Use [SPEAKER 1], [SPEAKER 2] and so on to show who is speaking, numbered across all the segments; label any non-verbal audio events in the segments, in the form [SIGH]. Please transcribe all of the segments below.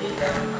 [SPEAKER 1] Thank
[SPEAKER 2] you.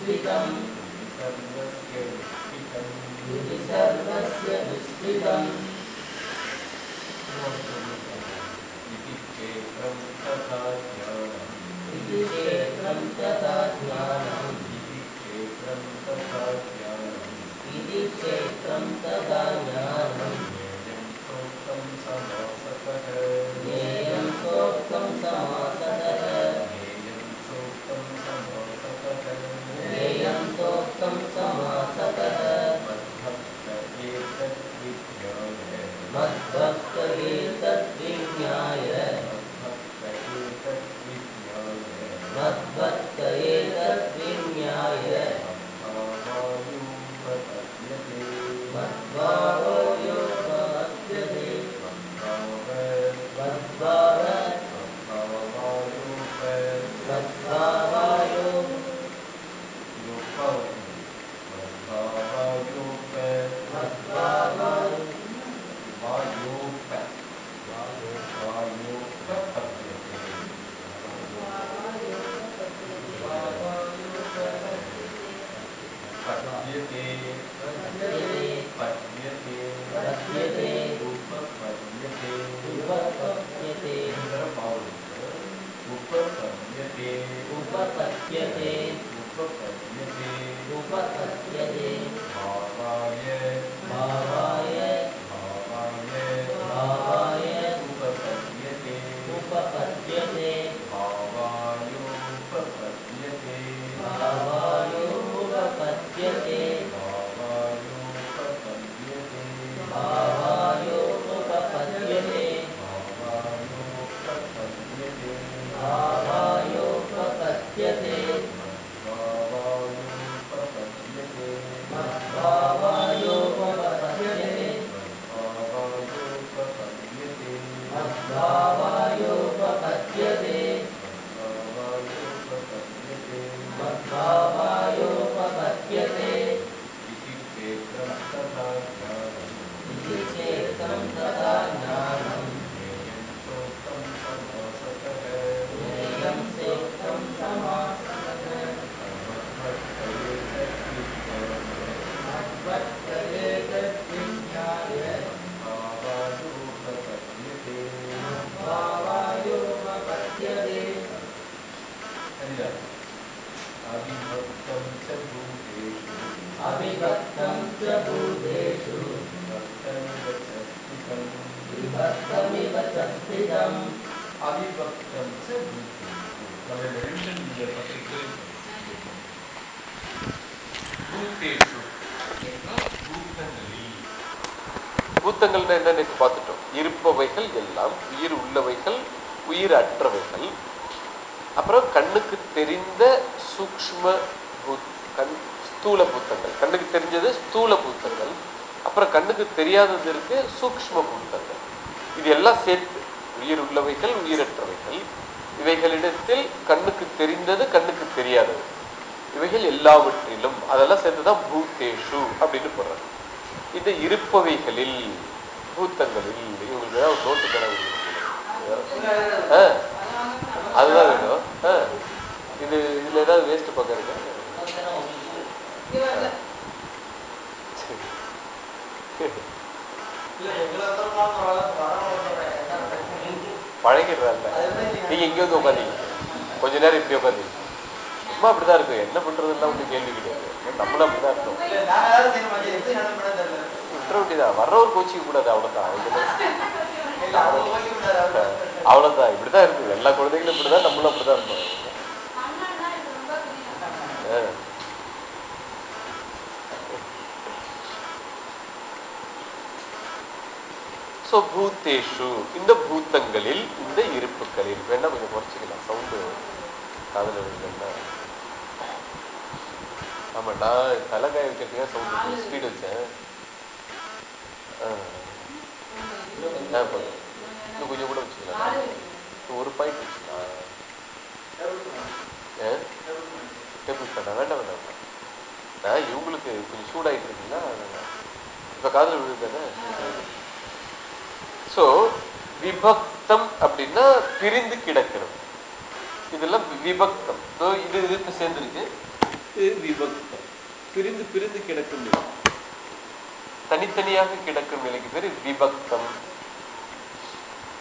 [SPEAKER 2] विस्तृतम् इति
[SPEAKER 1] सर्वस्य
[SPEAKER 2] विस्तृतम्
[SPEAKER 1] इति क्षेत्रं तथा ज्ञानम्
[SPEAKER 2] इति क्षेत्रं तथा ज्ञानम्
[SPEAKER 3] ज्ञेयं सोक्तं समासतः
[SPEAKER 1] प्रोक्तं समासतः
[SPEAKER 3] मद्भक्त एतद्विज्ञाय
[SPEAKER 1] मद्भक्त एतद्विज्ञाय சத்தியம்
[SPEAKER 3] அவிபக்தம்
[SPEAKER 2] இருப்பவைகள் எல்லாம் உயிர் உள்ளவைகள் உயிர் அற்றவைகள் அப்புறம் கண்ணுக்கு தெரிந்த சூக்ம கண் ஸ்தூல பூத்தங்கள். கண்ணுக்கு தெரிஞ்சது ஸ்தூல பூத்தங்கள். அப்புறம் கண்ணுக்கு தெரியாதது இருக்கு சூக்ம பூத்தங்கள். இது எல்லாம் சேர்த்து உயிர் உள்ளவைகள் உயிரற்றவைகள். இவைகளிடத்தில் கண்ணுக்கு தெரிந்தது கண்ணுக்கு தெரியாதது. இவைகள் எல்லாவற்றிலும் அதெல்லாம் சேர்த்துதான் பூத்தேஷு அப்படின்னு போடுறாங்க. இது இருப்பவைகளில் பூத்தங்களில். இவங்களுக்கு ஏதாவது நோட்டு ஆ. அதுதான் வேணும். இது இதுல ஏதாவது வேஸ்ட் பக்கம் இருக்கா சரி. பழகிடுறல்ல நீங்க இங்க வந்து உட்காந்தீங்க கொஞ்ச நேரம் இப்படி உட்காந்தீங்க சும்மா அப்படிதான் இருக்கும் என்ன பண்றதுலாம் ஒன்றும் கேள்வி கிடையாது. நம்மளும் அப்படிதான் இருக்கும் விட்டுற வேண்டியதான் வர்றவர் கோச்சிக்க கூடாது அவ்வளவுதான். [LAUGHS] இதுல அவ்வளவுதான். இப்படிதான் இருக்கு. எல்லா குழந்தைகளும் இப்படிதான் நம்மளும் அப்படிதான் இருப்போம் ஆ. ஸோ பூத்தேஷு இந்த பூத்தங்களில் இந்த இருப்புகளில் வேணா கொஞ்சம் குறைச்சிக்கலாம். சவுண்டு காதல ஆமாண்டா தலைக்காய வைக்கிறதுக்காக சவுண்டு ஸ்பீடு வச்சேன். ஆ. இன்னும் கொஞ்சம் கூட வச்சுக்கலாம். ஒரு பாயிண்ட் வச்சுக்கலாம். டேபிள் ஃபேனா வேண்டாம் வேண்டாம் வேண்டாம். நான் இவங்களுக்கு கொஞ்சம் சூடாயிட்டு இருக்குங்களா இப்போ காதல் விழுந்தானே? ஸோ விபக்தம் அப்படின்னா பிரிந்து கிடக்கிறது. இதெல்லாம் விபக்தம் So, இது இதுக்கு சேர்ந்துருக்கு இது விபக்தம் பிரிந்து பிரிந்து கிடக்கும் நிலை. தனித்தனியாக கிடக்கும் நிலைக்கு பேர் விபக்தம்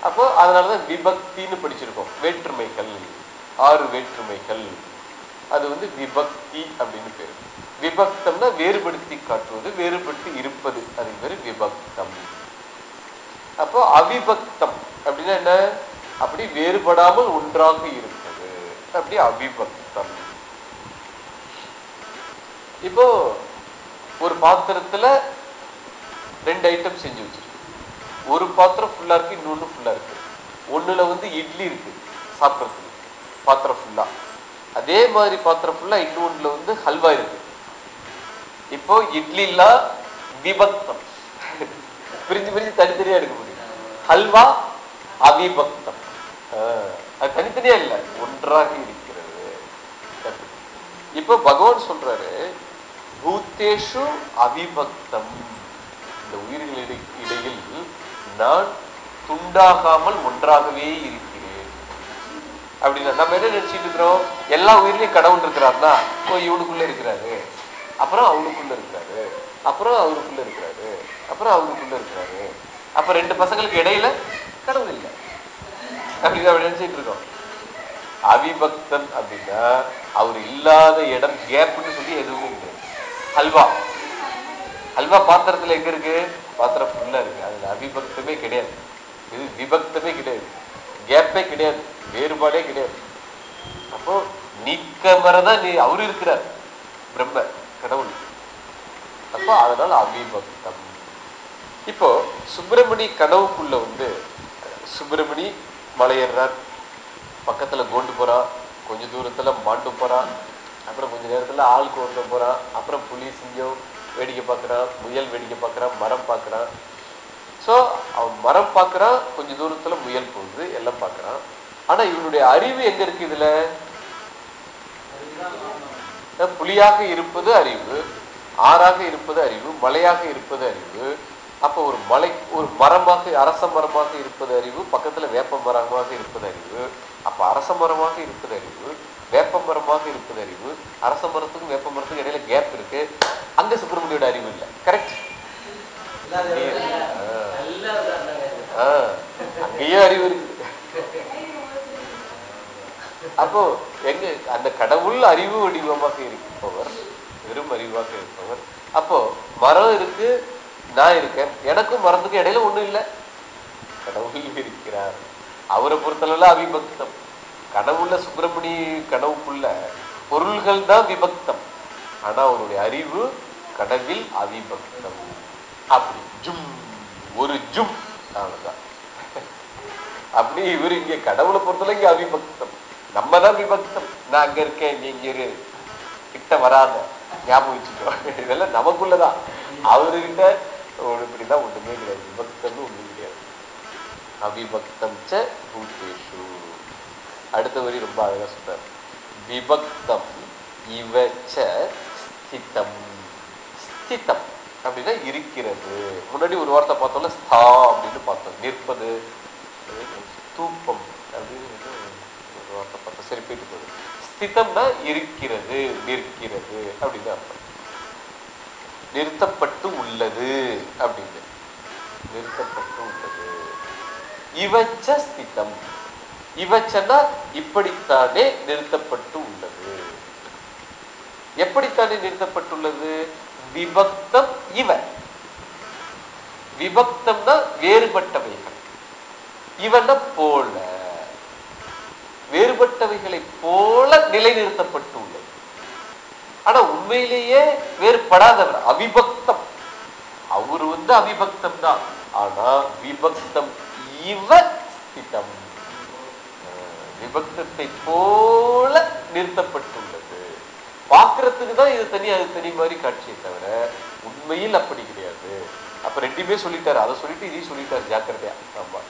[SPEAKER 2] அப்போ அதனாலதான் விபக்தின்னு படிச்சிருக்கோம். வேற்றுமைகள். ஆறு வேற்றுமைகள். அது வந்து விபக்தி அப்படின்னு பேரு. விபக்தம்னா வேறுபடுத்தி காட்டுவது வேறுபடுத்தி இருப்பது அது பேர் விபக்தம் அப்போ அவிபக்தம் அப்படின்னா என்ன? அப்படி வேறுபடாமல் ஒன்றாக இருப்பது அப்படி அவிபக்தம். இப்போ ஒரு பாத்திரத்துல ரெண்டு ஐட்டம் செஞ்சு வச்சிருக்கு ஒரு பாத்திரம் ஃபுல்லா இருக்கு இன்னொன்னு ஃபுல்லா இருக்கு. ஒண்ணுல வந்து இட்லி இருக்கு சாப்பிட்றதுக்கு. பாத்திரம் ஃபுல்லா அதே மாதிரி பாத்திரம் ஃபுல்லா இன்னொன்னுல வந்து ஹல்வா இருக்கு. இப்போ இட்லிலாம் விபக்தம். பிரிஞ்சு பிரிஞ்சு தனித்தனியா எடுக்க முடியும். ஹல்வா அவிபக்தம். அது தனித்தனியா இல்ல ஒன்றாக இருக்கிறது. இப்போ பகவான் சொல்றாரு பூத்தேஷு அவிபக்தம். இந்த உயிர்களிடை இடையில் நான் துண்டாகாமல் ஒன்றாகவே இருக்கிறேன். அப்படின்னா நம்ம என்ன நினைச்சிட்டு இருக்கிறோம்? எல்லா உயிரிலையும் கடவுள் இருக்கிறாருன்னா ஓ இவனுக்குள்ள இருக்கிறாரு. அப்புறம் அவனுக்குள்ள இருக்கிறாரு. அப்புறம் அவருக்குள்ள இருக்கிறாரு. அப்புறம் அவனுக்குள்ள இருக்கிறாரு. அப்போ ரெண்டு பசங்களுக்கு இடையில கடவுள் இல்லை. அப்படின்னு அப்படி நினைச்சிட்டு இருக்கோம். அவிபக்தன் அப்படின்னா அவர் இல்லாத இடம் கேப்னு சொல்லி எதுவும் இல்லை. ஹல்வா ஹல்வா பாத்திரத்துல எங்க இருக்கு? பாத்திரம் ஃபுல்லா இருக்கு. அதுல அவிபக்தமே கிடையாது. இது விபக்தமே கிடையாது. கேப்பே கிடையாது. வேறுபாடே கிடையாது. அப்போ நீக்கமரதான் நீ அவரு இருக்கிறார். பிரம்ம கடவுள். அப்போ அதனால அவிபக்தம். இப்போ சுப்பிரமணி கனவுக்குள்ள வந்து சுப்பிரமணி மலையேறார். பக்கத்துல கோண்டு போறான் கொஞ்ச தூரத்துல மாண்டு போறான் அப்புறம் கொஞ்ச நேரத்துல ஆள் கோர்க்க போறான் அப்புறம் புலி சிங்கம் வேடிக்கை பார்க்கறான் முயல் வேடிக்கை பார்க்கறான் மரம் பார்க்கறான் ஸோ அவன் மரம் பார்க்கறான் கொஞ்ச தூரத்துல முயல் போகுது எல்லாம் பார்க்கறான் ஆனா இவனுடைய அறிவு எங்க இருக்கு இதுல? புலியாக இருப்பது அறிவு ஆறாக இருப்பது அறிவு மலையாக இருப்பது அறிவு. அப்போ ஒரு மலை ஒரு மரமாக அரச மரமாக இருப்பது அறிவு பக்கத்துல வேப்ப மரமாக இருப்பது அறிவு. அப்ப அரச மரமாக இருப்பது அறிவு வேப்ப மரமாக இருப்பது அறிவு. அரச மரத்துக்கும் வேப்ப மரத்துக்கும் இடையில கேப் இருக்கு. அங்க சுப்பிரமணியோட அறிவு இல்லை. கரெக்ட் அங்கேயும் அறிவு இருக்கு. அப்போ எங்க அந்த கடவுள் அறிவு வடிவமாக இருப்பவர் வெறும் அறிவாக இருப்பவர். அப்போ மரம் இருக்கு நான் இருக்கேன். எனக்கும் மரத்துக்கும் இடையில ஒண்ணும் இல்லை. கடவுள் இருக்கிறார். அவரை பொறுத்தளவுல அவிபக்தம். கனவுல சுப்பிரமணி கனவுக்குள்ள பொருள்கள் தான் விபக்தம். ஆனா அவருடைய அறிவு கடவில் அவிபக்தம். அப்படி ஜும் ஒரு ஜும். அவ்வளவுதான். அப்படி இவர் இங்க கடவுளை பொறுத்தல இங்க அவிபக்தம். நம்ம தான் விபக்தம். நான் அங்க இருக்கேன் நீங்க இரு. கிட்ட வராத. ஞாபகம் வச்சுக்கோ. இதெல்லாம் நமக்குள்ளதான். அவர்கிட்ட ஒரு இப்படிதான் ஒன்றுமே கிடையாது விபக்தம்னு ஒன்றும் கிடையாது அவிபக்தம் ச பூத்தேஷு அடுத்த வரி ரொம்ப அழகாக சொல்றார். விபக்தம் இவச்ச ஸ்திதம் ஸ்திதம் அப்படின்னா இருக்கிறது முன்னாடி ஒரு வார்த்தை பார்த்தோம்ல ஸ்தா அப்படின்னு பார்த்தோம் நிற்பது தூப்பம் அப்படின்னு ஒரு வார்த்தை பார்த்தோம் சரி போயிட்டு போகுது ஸ்திதம்னா இருக்கிறது நிற்கிறது அப்படின்னு அர்த்தம் நிறுத்தப்பட்டு உள்ளது அப்படின்னு நிறுத்தப்பட்டு உள்ளது இவச்ச ஸ்திதம். இவச்சனா இப்படித்தானே நிறுத்தப்பட்டு உள்ளது எப்படித்தானே நிறுத்தப்பட்டுள்ளது? விபக்தம் இவ. விபக்தம்னா வேறுபட்டவைகள். இவன போல. வேறுபட்டவைகளை போல நிலைநிறுத்தப்பட்டு உள்ளது ஆனா உண்மையிலேயே வேறுபடாதவர் அவிபக்தம். அவர் வந்து அவிபக்தம் தான். ஆனா விபக்தம் இவ ஸ்திதம் விபக்தத்தை போல நிறுத்தப்பட்டுள்ளது. பார்க்கறதுக்கு தான் இது தனி அது தனி மாதிரி காட்சியை தவிர உண்மையில் அப்படி கிடையாது. அப்ப ரெண்டுமே சொல்லிட்டாரு. அதை சொல்லிட்டு இதையும் சொல்லிட்டாரு ஜாக்கிரதையா. ஆமா.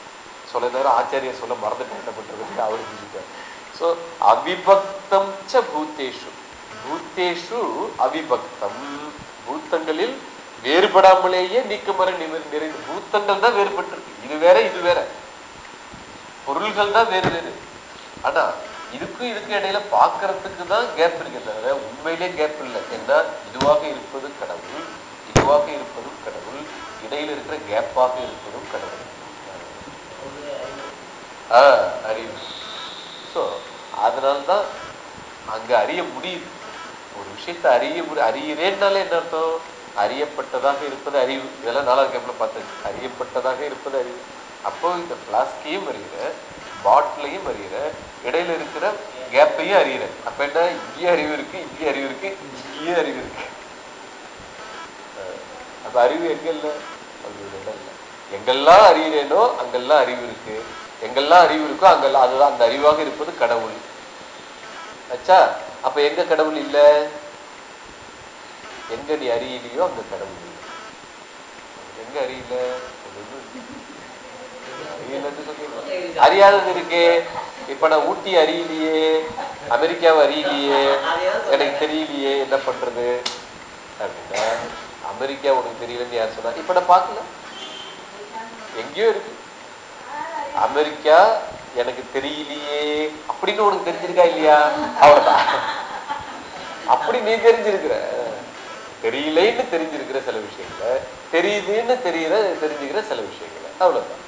[SPEAKER 2] சொல்ல தவிர ஆச்சாரியர் சொல்ல மறந்துட்டு என்ன பண்றது அவர் புரிஞ்சுட்டார் ஸோ அவிபக்தம் ச பூத்தேஷு. பூத்தேஷு அவிபக்தம். பூத்தங்களில் வேறுபடாமலேயே நீக்கமர நிமிர் நிறைந்து பூத்தங்கள் தான் வேறுபட்டிருக்கு. இது வேற இது வேற. பொருள்கள் தான் வேறு வேறு. ஆனா இதுக்கும் இதுக்கும் இடையில பாக்குறதுக்கு தான் கேப் இருக்கு. தவிர உண்மையிலே கேப் இல்லை. ஏன்னா இதுவாக இருப்பது கடவுள் இதுவாக இருப்பதும் கடவுள் இடையில இருக்கிற கேப்பாக இருப்பதும் கடவுள். ஆ அறிவு. ஸோ அதனால்தான் அங்க அறிய முடியுது. விஷயத்தை அறிய அறியிறேன்னாலே அறிகிறேன்னாலே என்ன அர்த்தம்? அறியப்பட்டதாக இருப்பது அறிவு. இதெல்லாம் நாலாவது கேப்ல பார்த்து. அறியப்பட்டதாக இருப்பது அறிவு. அப்போ இந்த பிளாஸ்கையும் அறிகிற பாட்டிலையும் அறிகிற இடையில இருக்கிற கேப்பையும் அறிகிற அப்ப என்ன? இங்கே அறிவு இருக்கு இங்கே அறிவு இருக்கு இங்கே அறிவு இருக்கு. அஹ் அப்ப அறிவு எங்க இல்லை அது இடம் இல்லை. எங்கெல்லாம் அறிகிறேனோ அங்கெல்லாம் அறிவு இருக்கு. எங்கெல்லாம் அறிவு இருக்கோ அங்கெல்லாம் அதுதான் அந்த அறிவாக இருப்பது கடவுள். ஆச்சா அப்ப எங்க கடவுள் இல்லை? எங்க நீ அறியலையோ அங்க கடவுள் எங்க அறியல அறியாதது இருக்கே. இப்ப நான் ஊட்டி அறியலையே அமெரிக்காவை அறியலையே எனக்கு தெரியலையே என்ன பண்றது? அப்படின்னா அமெரிக்கா உனக்கு தெரியலன்னு யார் சொன்னா? இப்ப நான் பார்க்கல. எங்கேயோ இருக்கு. அமெரிக்கா எனக்கு தெரியலையே. அப்படின்னு உனக்கு தெரிஞ்சிருக்கா இல்லையா? அவ்வளவுதான். அப்படி நீ தெரிஞ்சிருக்கிற. தெரியலேன்னு தெரிஞ்சிருக்கிற சில விஷயங்களை தெரியுதுன்னு தெரியுற தெரிஞ்சுக்கிற சில விஷயங்களை. அவ்வளவுதான்.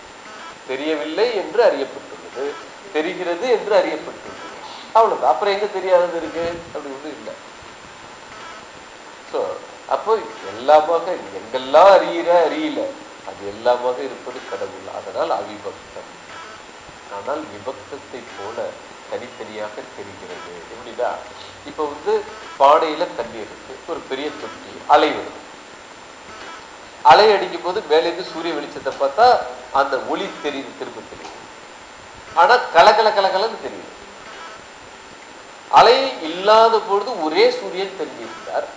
[SPEAKER 2] தெரியவில்லை என்று அறியப்பட்டுள்ளது தெரிகிறது என்று அறியப்பட்டுள்ளது. அவ்வளவுதான். அப்புறம் எங்க தெரியாதது இருக்கு? அப்படி ஒண்ணும் இல்லை. ஸோ அப்போ எல்லாமாக எங்கெல்லாம் அறியிற அறியல அது எல்லாமாக இருப்பது கடவுள். அதனால் அவிபக்தம். ஆனால் விபக்தத்தை போல தனித்தனியாக தெரிகிறது. எப்படின்னா இப்போ வந்து பாடையில தண்ணி இருக்கு ஒரு பெரிய தொட்டி அலை வருது அலை அடிக்கும் போது மேலேருந்து சூரிய வெளிச்சத்தை பார்த்தா அந்த ஒளி தெரியுது திரும்ப தெரியுது. ஆனா கலகல கலகலன்னு தெரியுது. அலை இல்லாத பொழுது ஒரே சூரியன் தெரிஞ்சிருந்தார்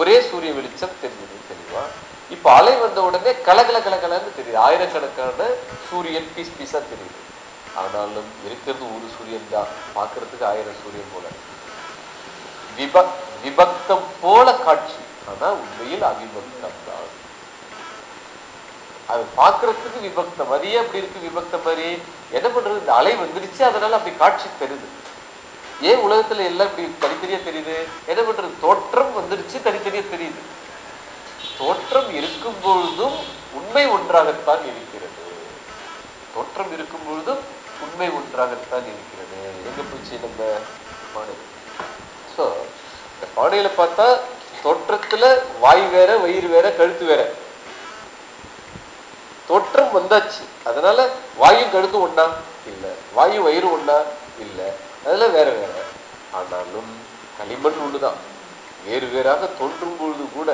[SPEAKER 2] ஒரே சூரிய வெளிச்சம் தெரிஞ்சது தெளிவா. இப்ப அலை வந்த உடனே கலகல கலகலன்னு தெரியுது. ஆயிரக்கணக்கான சூரியன் பீஸ் பீஸா தெரியுது. ஆனாலும் இருக்கிறது ஒரு சூரியன் தான். பார்க்கறதுக்கு ஆயிரம் சூரியன் போல. விபக் விபக்தம் போல காட்சி. ஆனா உண்மையில் அவிபக்தம் தான் அது பார்க்கறதுக்கு விபக்தம் மாதிரியே அப்படி இருக்கு விபக்த மாதிரி என்ன பண்றது? இந்த அலை வந்துருச்சு அதனால அப்படி காட்சி தெரியுது ஏன் உலகத்துல எல்லாம் இப்படி தனித்தனியா தெரியுது? என்ன பண்றது? தோற்றம் வந்துருச்சு தனித்தனியா தெரியுது. தோற்றம் இருக்கும் பொழுதும் உண்மை ஒன்றாகத்தான் இருக்கிறது. தோற்றம் இருக்கும் பொழுதும் உண்மை ஒன்றாகத்தான் இருக்கிறது. எங்க போச்சு நம்ம? மாணவர் ஸோ இந்த பானையில பார்த்தா தோற்றத்துல வாய் வேற வயிறு வேற கழுத்து வேற. தோற்றம் வந்தாச்சு. அதனால வாயும் கழுத்து ஒண்ணா? இல்ல. வாயும் வயிறு ஒண்ணா? இல்ல. அதுல வேற வேற. ஆனாலும் களிமண் ஒண்ணுதான். வேறு வேறாக தோன்றும் பொழுது கூட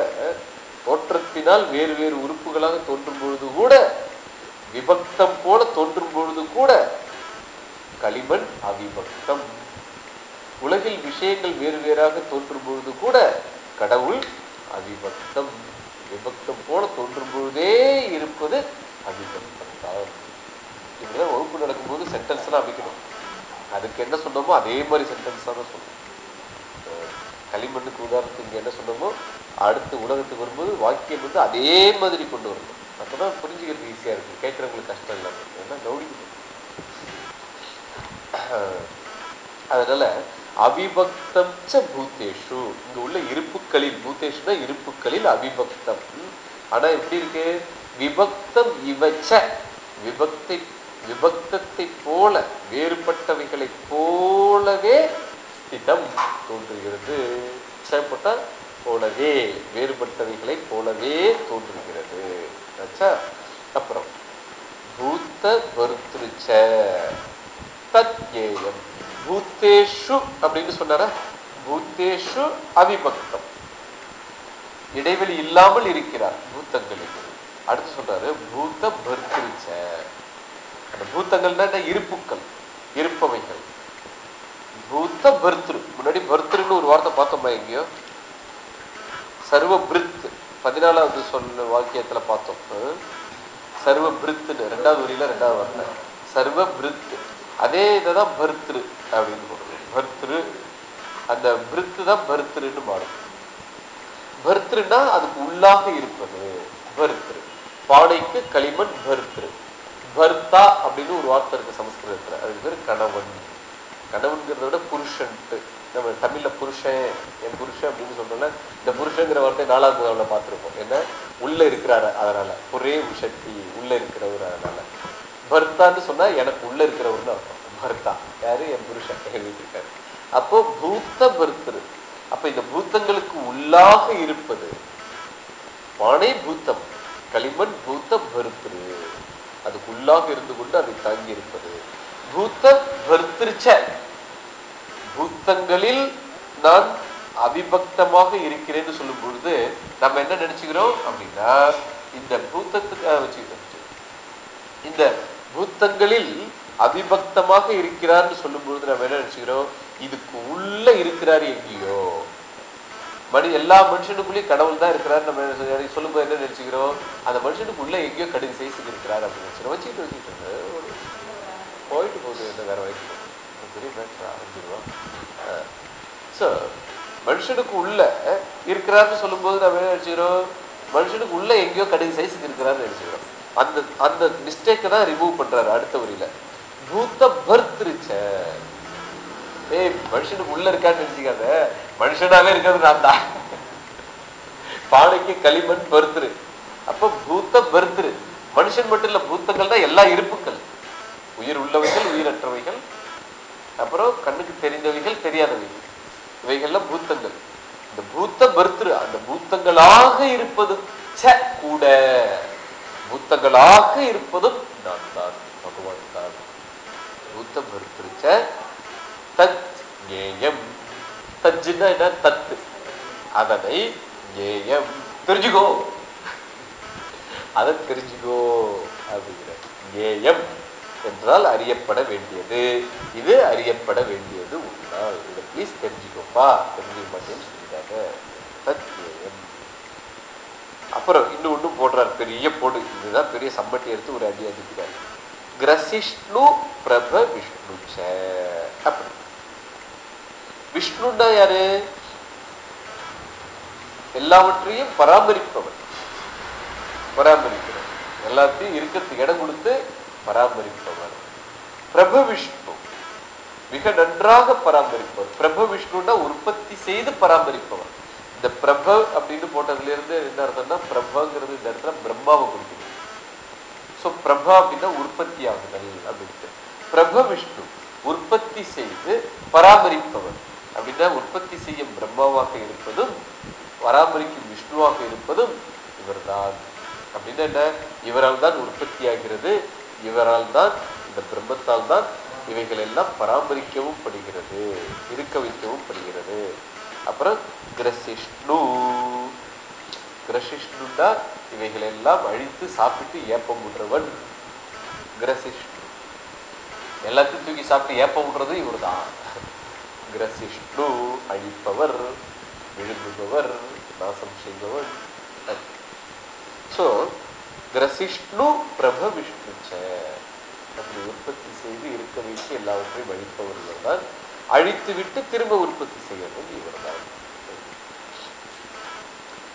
[SPEAKER 2] தோற்றத்தினால் வேறு வேறு உறுப்புகளாக தோன்றும் பொழுது கூட விபக்தம் போல தோன்றும் பொழுது கூட களிமண் அவிபக்தம். உலகில் விஷயங்கள் வேறு வேறாக தோன்றும் பொழுது கூட கடவுள் அவிபக்தம் விபக்தம் போல தோன்றும் பொழுதே இருப்பது அவிபக்தம் தான் இப்படிதான் வகுப்பு நடக்கும்போது சென்டென்ஸ் எல்லாம் அமைக்கணும். அதுக்கு என்ன சொன்னோமோ அதே மாதிரி சென்டென்ஸ் தான் சொல்லணும் களிமண்ணுக்கு உதாரணத்துக்கு இங்க என்ன சொன்னோமோ அடுத்து உலகத்துக்கு வரும்போது வாக்கியம் வந்து அதே மாதிரி கொண்டு வரணும். அப்பதான் புரிஞ்சுக்கிறது ஈஸியா இருக்கு கேட்கறவங்களுக்கு கஷ்டம் இல்லாம. ஏன்னா கவனிக்கணும் அதனால அவிபக்தம் ச பூத்தேஷு. இங்க உள்ள இருப்புக்களில் பூத்தேஷுனா இருப்புக்களில் அவிபக்தம். ஆனா எப்படி இருக்கு? விபக்தம் இவச்ச விபக்தி விபக்தத்தை போல வேறுபட்டவைகளை போலவே ஸ்திதம் தோன்றுகிறது. போட்டா போலவே வேறுபட்டவைகளை போலவே தோன்றுகிறது. ஆச்சா அப்புறம் பூத்த பருத்திருச்ச தத்யேயம் பூத்தேஷு அப்படின்னு சொன்னாரா? பூத்தேஷு அவிபக்தம். இடைவெளி இல்லாமல் இருக்கிறார் பூத்தங்களுக்கு. அடுத்து சொல்றாரு பூத்த பர்திருச்ச அந்த பூத்தங்கள்னா என்ன? இருப்புக்கள் இருப்பவைகள். பூத்த பர்த்ரு முன்னாடி பர்த்ருன்னு ஒரு வார்த்தை பார்த்தோமா எங்கேயோ? சர்வ பிரித் பதினாலாவது சொன்ன வாக்கியத்துல பார்த்தோம். சர்வ பிரித்துன்னு ரெண்டாவது வரியில ரெண்டாவது வார்த்தை. சர்வ பிரித்து அதே இதை தான் பருத்திரு அப்படின்னு போடுறது பர்திரு அந்த பிரித்து தான் பருத்திருன்னு மாறும். பர்திருன்னா அதுக்கு உள்ளாக இருப்பது. பருத்திரு பானைக்கு களிமண் பருத்திரு பர்த்தா அப்படின்னு ஒரு வார்த்தை இருக்கு சமஸ்கிருதத்துல. அதுக்கு பேர் கணவன். கணவன்கிறத விட புருஷன்ட்டு நம்ம தமிழ்ல புருஷன் என் புருஷன் அப்படின்னு சொல்றோம்ல இந்த புருஷங்கிற வார்த்தை நாலாவது நாள்ல பார்த்துருப்போம். என்ன? உள்ள இருக்கிறாரு. அதனால. ஒரே சக்தி உள்ள இருக்கிறவர் அதனால. பர்த்தான்னு சொன்னா எனக்கு உள்ள இருக்கிறவர்னு அர்த்தம். பர்த்தா யாரு? என் புருஷன். என் வீட்டுக்காரு. அப்போ பூத்த பர்த்தரு அப்ப இந்த பூத்தங்களுக்கு உள்ளாக இருப்பது பானை பூத்தம் களிமண் பூத்த பருத்திரு அதுக்கு உள்ளாக இருந்து கொண்டு அதை தாங்கி இருப்பது. பூத்த பருத்திருச்ச. பூத்தங்களில் நான் அவிபக்தமாக இருக்கிறேன்னு சொல்லும் பொழுது நம்ம என்ன நினைச்சுக்கிறோம் அப்படின்னா இந்த பூத்தத்துக்கு அஹ், வச்சுக்கிட்டோம் இந்த பூத்தங்களில் அவிபக்தமாக இருக்கிறார்னு சொல்லும் பொழுது நம்ம என்ன நினைச்சுக்கிறோம்? இதுக்கு உள்ள இருக்கிறார் எங்கேயோ. மனி எல்லா மனுஷனுக்குள்ளேயும் கடவுள் தான் இருக்கிறார் நம்ம சொல்லும்போது என்ன நினைச்சுக்கிறோம்? அந்த மனுஷனுக்கு உள்ள எங்கேயோ கடுகு சைஸுக்கு இருக்கிறார் அப்படின்னு நினைச்சுக்கிறோம். வச்சுக்கிட்டு வச்சுக்கிட்டு போயிட்டு போகுது. என்ன வேற வயசு பெரிய மேட்ரா அஞ்சு ரூபா ஸோ மனுஷனுக்கு உள்ள இருக்கிறார்னு சொல்லும்போது நம்ம என்ன நினைச்சுக்கிறோம்? மனுஷனுக்கு உள்ள எங்கேயோ கடுகு சைஸுக்கு இருக்கிறார்னு நினைச்சுக்கிறோம். அந்த அந்த மிஸ்டேக்கை தான் ரிமூவ் பண்றாரு அடுத்த வரியில. பூத்த பர்த்திருச்ச ஏய் மனுஷனுக்கு உள்ள இருக்கான்னு நினைச்சுக்காத. மனுஷனாவே இருக்கிறது நான் தான். பானைக்கு களிமண் பருத்துரு அப்ப பூத்த பருத்துரு மனுஷன் மட்டும் இல்ல பூத்தங்கள் தான் எல்லா இருப்புக்கள். உயிர் உள்ளவைகள் உயிரற்றவைகள். அப்புறம் கண்ணுக்கு தெரிந்தவைகள் தெரியாதவைகள். இவைகள்லாம் பூத்தங்கள். இந்த பூத்த பருத்துரு அந்த பூத்தங்களாக இருப்பது. கூட. பூத்தங்களாக இருப்பதும் நான் தான் பகவான் தான் பூத்தம் பருத்துருச்ச தத் ஞேயம் தஜ்ஜுன்னா என்ன? தத்து. அதனை ஞேயம் தெரிஞ்சுக்கோ. அதை தெரிஞ்சுக்கோ அப்படிங்கிற. ஞேயம் என்றால் அறியப்பட வேண்டியது. இது அறியப்பட வேண்டியது உன்னால். இதை ப்ளீஸ் தெரிஞ்சுக்கோப்பா. தெரிஞ்சுக்க மாட்டேன்னு சொல்லிட்டாங்க தத் ஞேயம் அப்புறம் இன்னும் ஒன்றும் போடுறார். பெரிய போடு. இதுதான் பெரிய சம்பட்டி எடுத்து ஒரு அடி அடிக்கிறார். கிரசிஷ்ணு பிரப விஷ்ணு அப்படி. விஷ்ணுன்னா யாரு? எல்லாவற்றையும் பராமரிப்பவர். பராமரிக்கிறவர். எல்லாத்தையும் இருக்கிறதுக்கு இடம் கொடுத்து பராமரிப்பவர். பிரப விஷ்ணு. மிக நன்றாக பராமரிப்பவர். பிரபு விஷ்ணுன்னா உற்பத்தி செய்து பராமரிப்பவர். இந்த பிரப அப்படின்னு போட்டதுலேருந்து என்ன அர்த்தம்னா பிரபங்கிறது இந்த இடத்துல பிரம்மாவை குறிக்குது ஸோ பிரபா அப்படின்னா உற்பத்தி ஆகுதல் அப்படின்ட்டு. பிரப விஷ்ணு உற்பத்தி செய்து பராமரிப்பவர். அப்படின்னா உற்பத்தி செய்யும் பிரம்மாவாக இருப்பதும் பராமரிக்கும் விஷ்ணுவாக இருப்பதும் இவர்தான். அப்படின்னா என்ன? இவரால் தான் உற்பத்தி ஆகிறது இவரால் தான் இந்த பிரம்மத்தால் தான் இவைகள் எல்லாம் பராமரிக்கவும் படுகிறது இருக்க வைக்கவும் படுகிறது. அப்புறம் கிரசிஷ்ணு. கிரசிஷ்ணுண்டா இவைகள் எல்லாம் அழித்து சாப்பிட்டு ஏப்பம் விடுறவன் கிரசிஷ்ணு. எல்லாத்தையும் தூக்கி சாப்பிட்டு ஏப்பம் விடுறது இவர்தான். கிரசிஷ்ணு அழிப்பவர் விழுங்குபவர் நாசம் செய்பவர். ஸோ கிரசிஷ்ணு பிரப விஷ்ணு அப்படி உற்பத்தி செய்து இருக்க வைத்து எல்லாவற்றையும் அழிப்பவர் இவர்தான் அழித்து விட்டு திரும்ப உற்பத்தி செய்யறது இவர்தான்.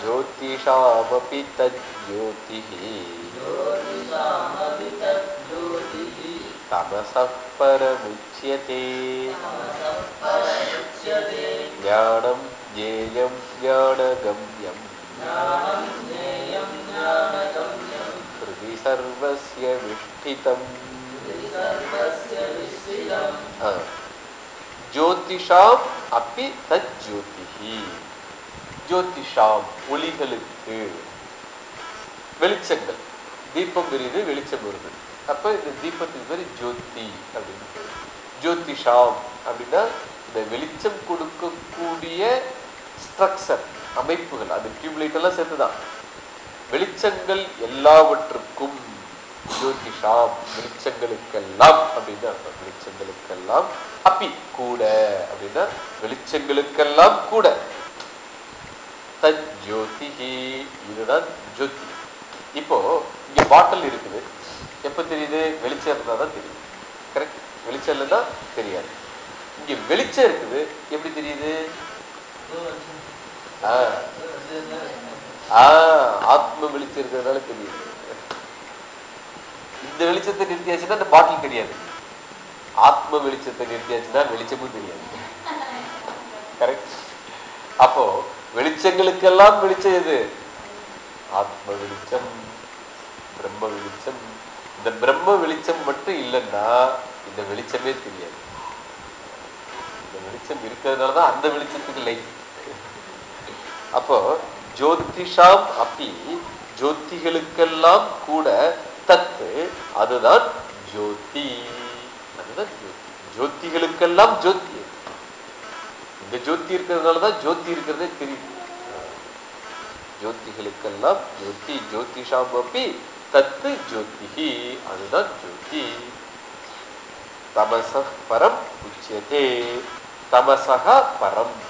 [SPEAKER 2] ज्योतिषा तज्ज्योतिः तमसः परमुच्यते। ज्ञानं ज्ञेयं ज्ञानगम्यम्। सर्वस्य विष्ठितम्।
[SPEAKER 1] ज्योतिषाम् अपि
[SPEAKER 2] तज्ज्योतिः। ஜோதிஷாம் ஒளிகளுக்கு வெளிச்சங்கள். தீபம் விரிது வெளிச்சம் வருது அப்ப இந்த தீபத்துக்கு பேர் ஜோதி அப்படின்னு ஜோதிஷாம் அப்படின்னா இந்த வெளிச்சம் கொடுக்கக்கூடிய ஸ்ட்ரக்சர் அமைப்புகள். அது டியூப்லைட் எல்லாம் சேர்த்துதான். வெளிச்சங்கள் எல்லாவற்றுக்கும் ஜோதிஷாம் வெளிச்சங்களுக்கெல்லாம் அப்படின்னு அர்த்தம். வெளிச்சங்களுக்கெல்லாம் அப்பி கூட அப்படின்னா வெளிச்சங்களுக்கெல்லாம் கூட. தஜ்யோதிஹி இதுதான் ஜோதி. இப்போ இங்க பாட்டில் இருக்குது. எப்ப தெரியுது? வெளிச்சம் இருந்தால் தான் தெரியும். கரெக்ட் வெளிச்சம் இல்லைன்னா தெரியாது. இங்க வெளிச்சம் இருக்குது. எப்படி தெரியுது? ஆ. ஆ, ஆத்ம வெளிச்சம் இருக்கிறதுனால தெரியுது. இந்த வெளிச்சத்தை நிறுத்தியாச்சுன்னா அந்த பாட்டில் தெரியாது. ஆத்ம வெளிச்சத்தை நிறுத்தியாச்சுன்னா வெளிச்சமும் தெரியாது. கரெக்ட் அப்போ வெளிச்சங்களுக்கெல்லாம் வெளிச்சம் எது? ஆத்ம வெளிச்சம் பிரம்ம வெளிச்சம். இந்த பிரம்ம வெளிச்சம் மட்டும் இல்லைன்னா இந்த வெளிச்சமே தெரியாது. இந்த வெளிச்சம் இருக்கிறதுனால தான் அந்த வெளிச்சத்துக்கு லைட் அப்போ ஜோதிஷாம் அப்படி ஜோதிகளுக்கெல்லாம் கூட தத்து அதுதான் ஜோதி. அதுதான் ஜோதி. ஜோதிகளுக்கெல்லாம் ஜோதி. இந்த ஜோதி இருக்கிறதுனால தான் ஜோதி இருக்கிறதே தெரியுது. ஜோதிகளுக்கெல்லாம் ஜோதி ஜோதிஷாம் அப்படி தத்து ஜோதிஹி அதுதான் ஜோதி. தமச பரம் உச்சியதே. தமசக பரம்.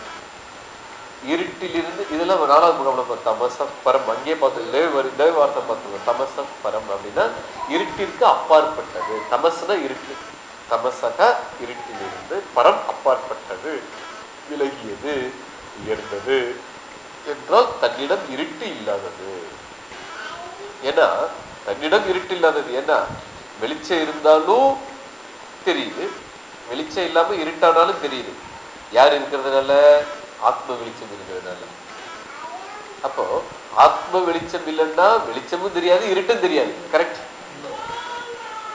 [SPEAKER 2] இருட்டிலிருந்து இதெல்லாம் நாலாவது முகாமில் பார்த்தோம் தமச பரம் அங்கே பார்த்தோம் இதே வரி- வார்த்தை பார்த்தோம் தமச பரம் அப்படின்னா இருட்டிற்கு அப்பாற்பட்டது. தமசுனா இருட்டு. தமசக இருட்டிலிருந்து பரம் அப்பாற்பட்டது. விலகியது உயர்ந்தது என்றால் தன்னிடம் இருட்டு இல்லாதது. ஏன்னா தன்னிடம் இருட்டு இல்லாதது ஏன்னா வெளிச்சம் இருந்தாலும் தெரியுது. வெளிச்சம் இல்லாம இருட்டானாலும் தெரியுது. யார் இருக்கிறதுனால? ஆத்ம வெளிச்சம் இருக்கிறதுனால. அப்போ ஆத்ம வெளிச்சம் இல்லைன்னா வெளிச்சமும் தெரியாது இருட்டும் தெரியாது. கரெக்ட்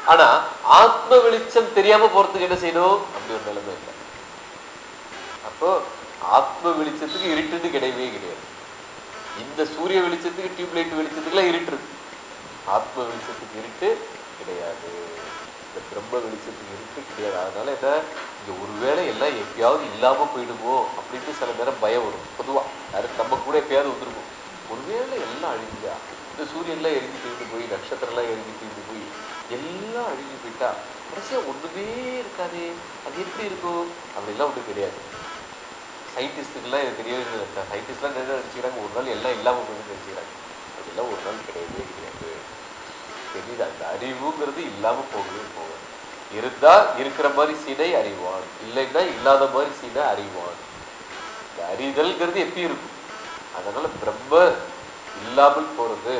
[SPEAKER 2] ஆனா ஆத்ம வெளிச்சம் தெரியாம போறதுக்கு என்ன செய்யணும்? அப்படி ஒரு நிலைமை. அப்போ ஆத்ம வெளிச்சத்துக்கு இருட்டுன்னு கிடையவே கிடையாது. இந்த சூரிய வெளிச்சத்துக்கு டியூப்லைட் வெளிச்சத்துக்குலாம் இருட்டு இருக்கு ஆத்ம வெளிச்சத்துக்கு இருட்டு கிடையாது. இந்த பிரம்ம வெளிச்சத்துக்கு இருட்டு கிடையாது. அதனால என்ன? இங்க ஒருவேளை எல்லாம் எப்பயாவது இல்லாம போயிடுமோ அப்படின்னு சில நேரம் பயம் வரும். பொதுவா யாரும் நம்ம கூட எப்பயாவது வந்துருக்கும் ஒருவேளை எல்லாம் அழிஞ்சா இந்த சூரியன்லாம் எரிஞ்சு தீர்ந்து போய் நட்சத்திரம்லாம் எரிஞ்சு தீர்ந்து போய் எல்லாம் அழிஞ்சு போயிட்டா கடைசியா ஒண்ணுமே இருக்காதே. அது எப்படி இருக்கும்? அப்படிலாம் ஒன்றும் கிடையாது. சயின்டிஸ்ட்டுக்கெல்லாம் இது தெரியவே இல்லை. சயின்டிஸ்ட்லாம் என்ன நினச்சிக்கிறாங்க ஒரு நாள் எல்லாம் இல்லாமல் போய் நினச்சிக்கிறாங்க அதெல்லாம் ஒரு நாள் கிடையவே கிடையாது. தெரியுது? அந்த அறிவுங்கிறது இல்லாமல் போகவே போகும் இருந்தால் இருக்கிற மாதிரி சீனை அறிவான். இல்லைன்னா இல்லாத மாதிரி சீனை அறிவான். இந்த அறிதல்ங்கிறது எப்படி இருக்கும்? அதனால பிரம்ம இல்லாமல் போறது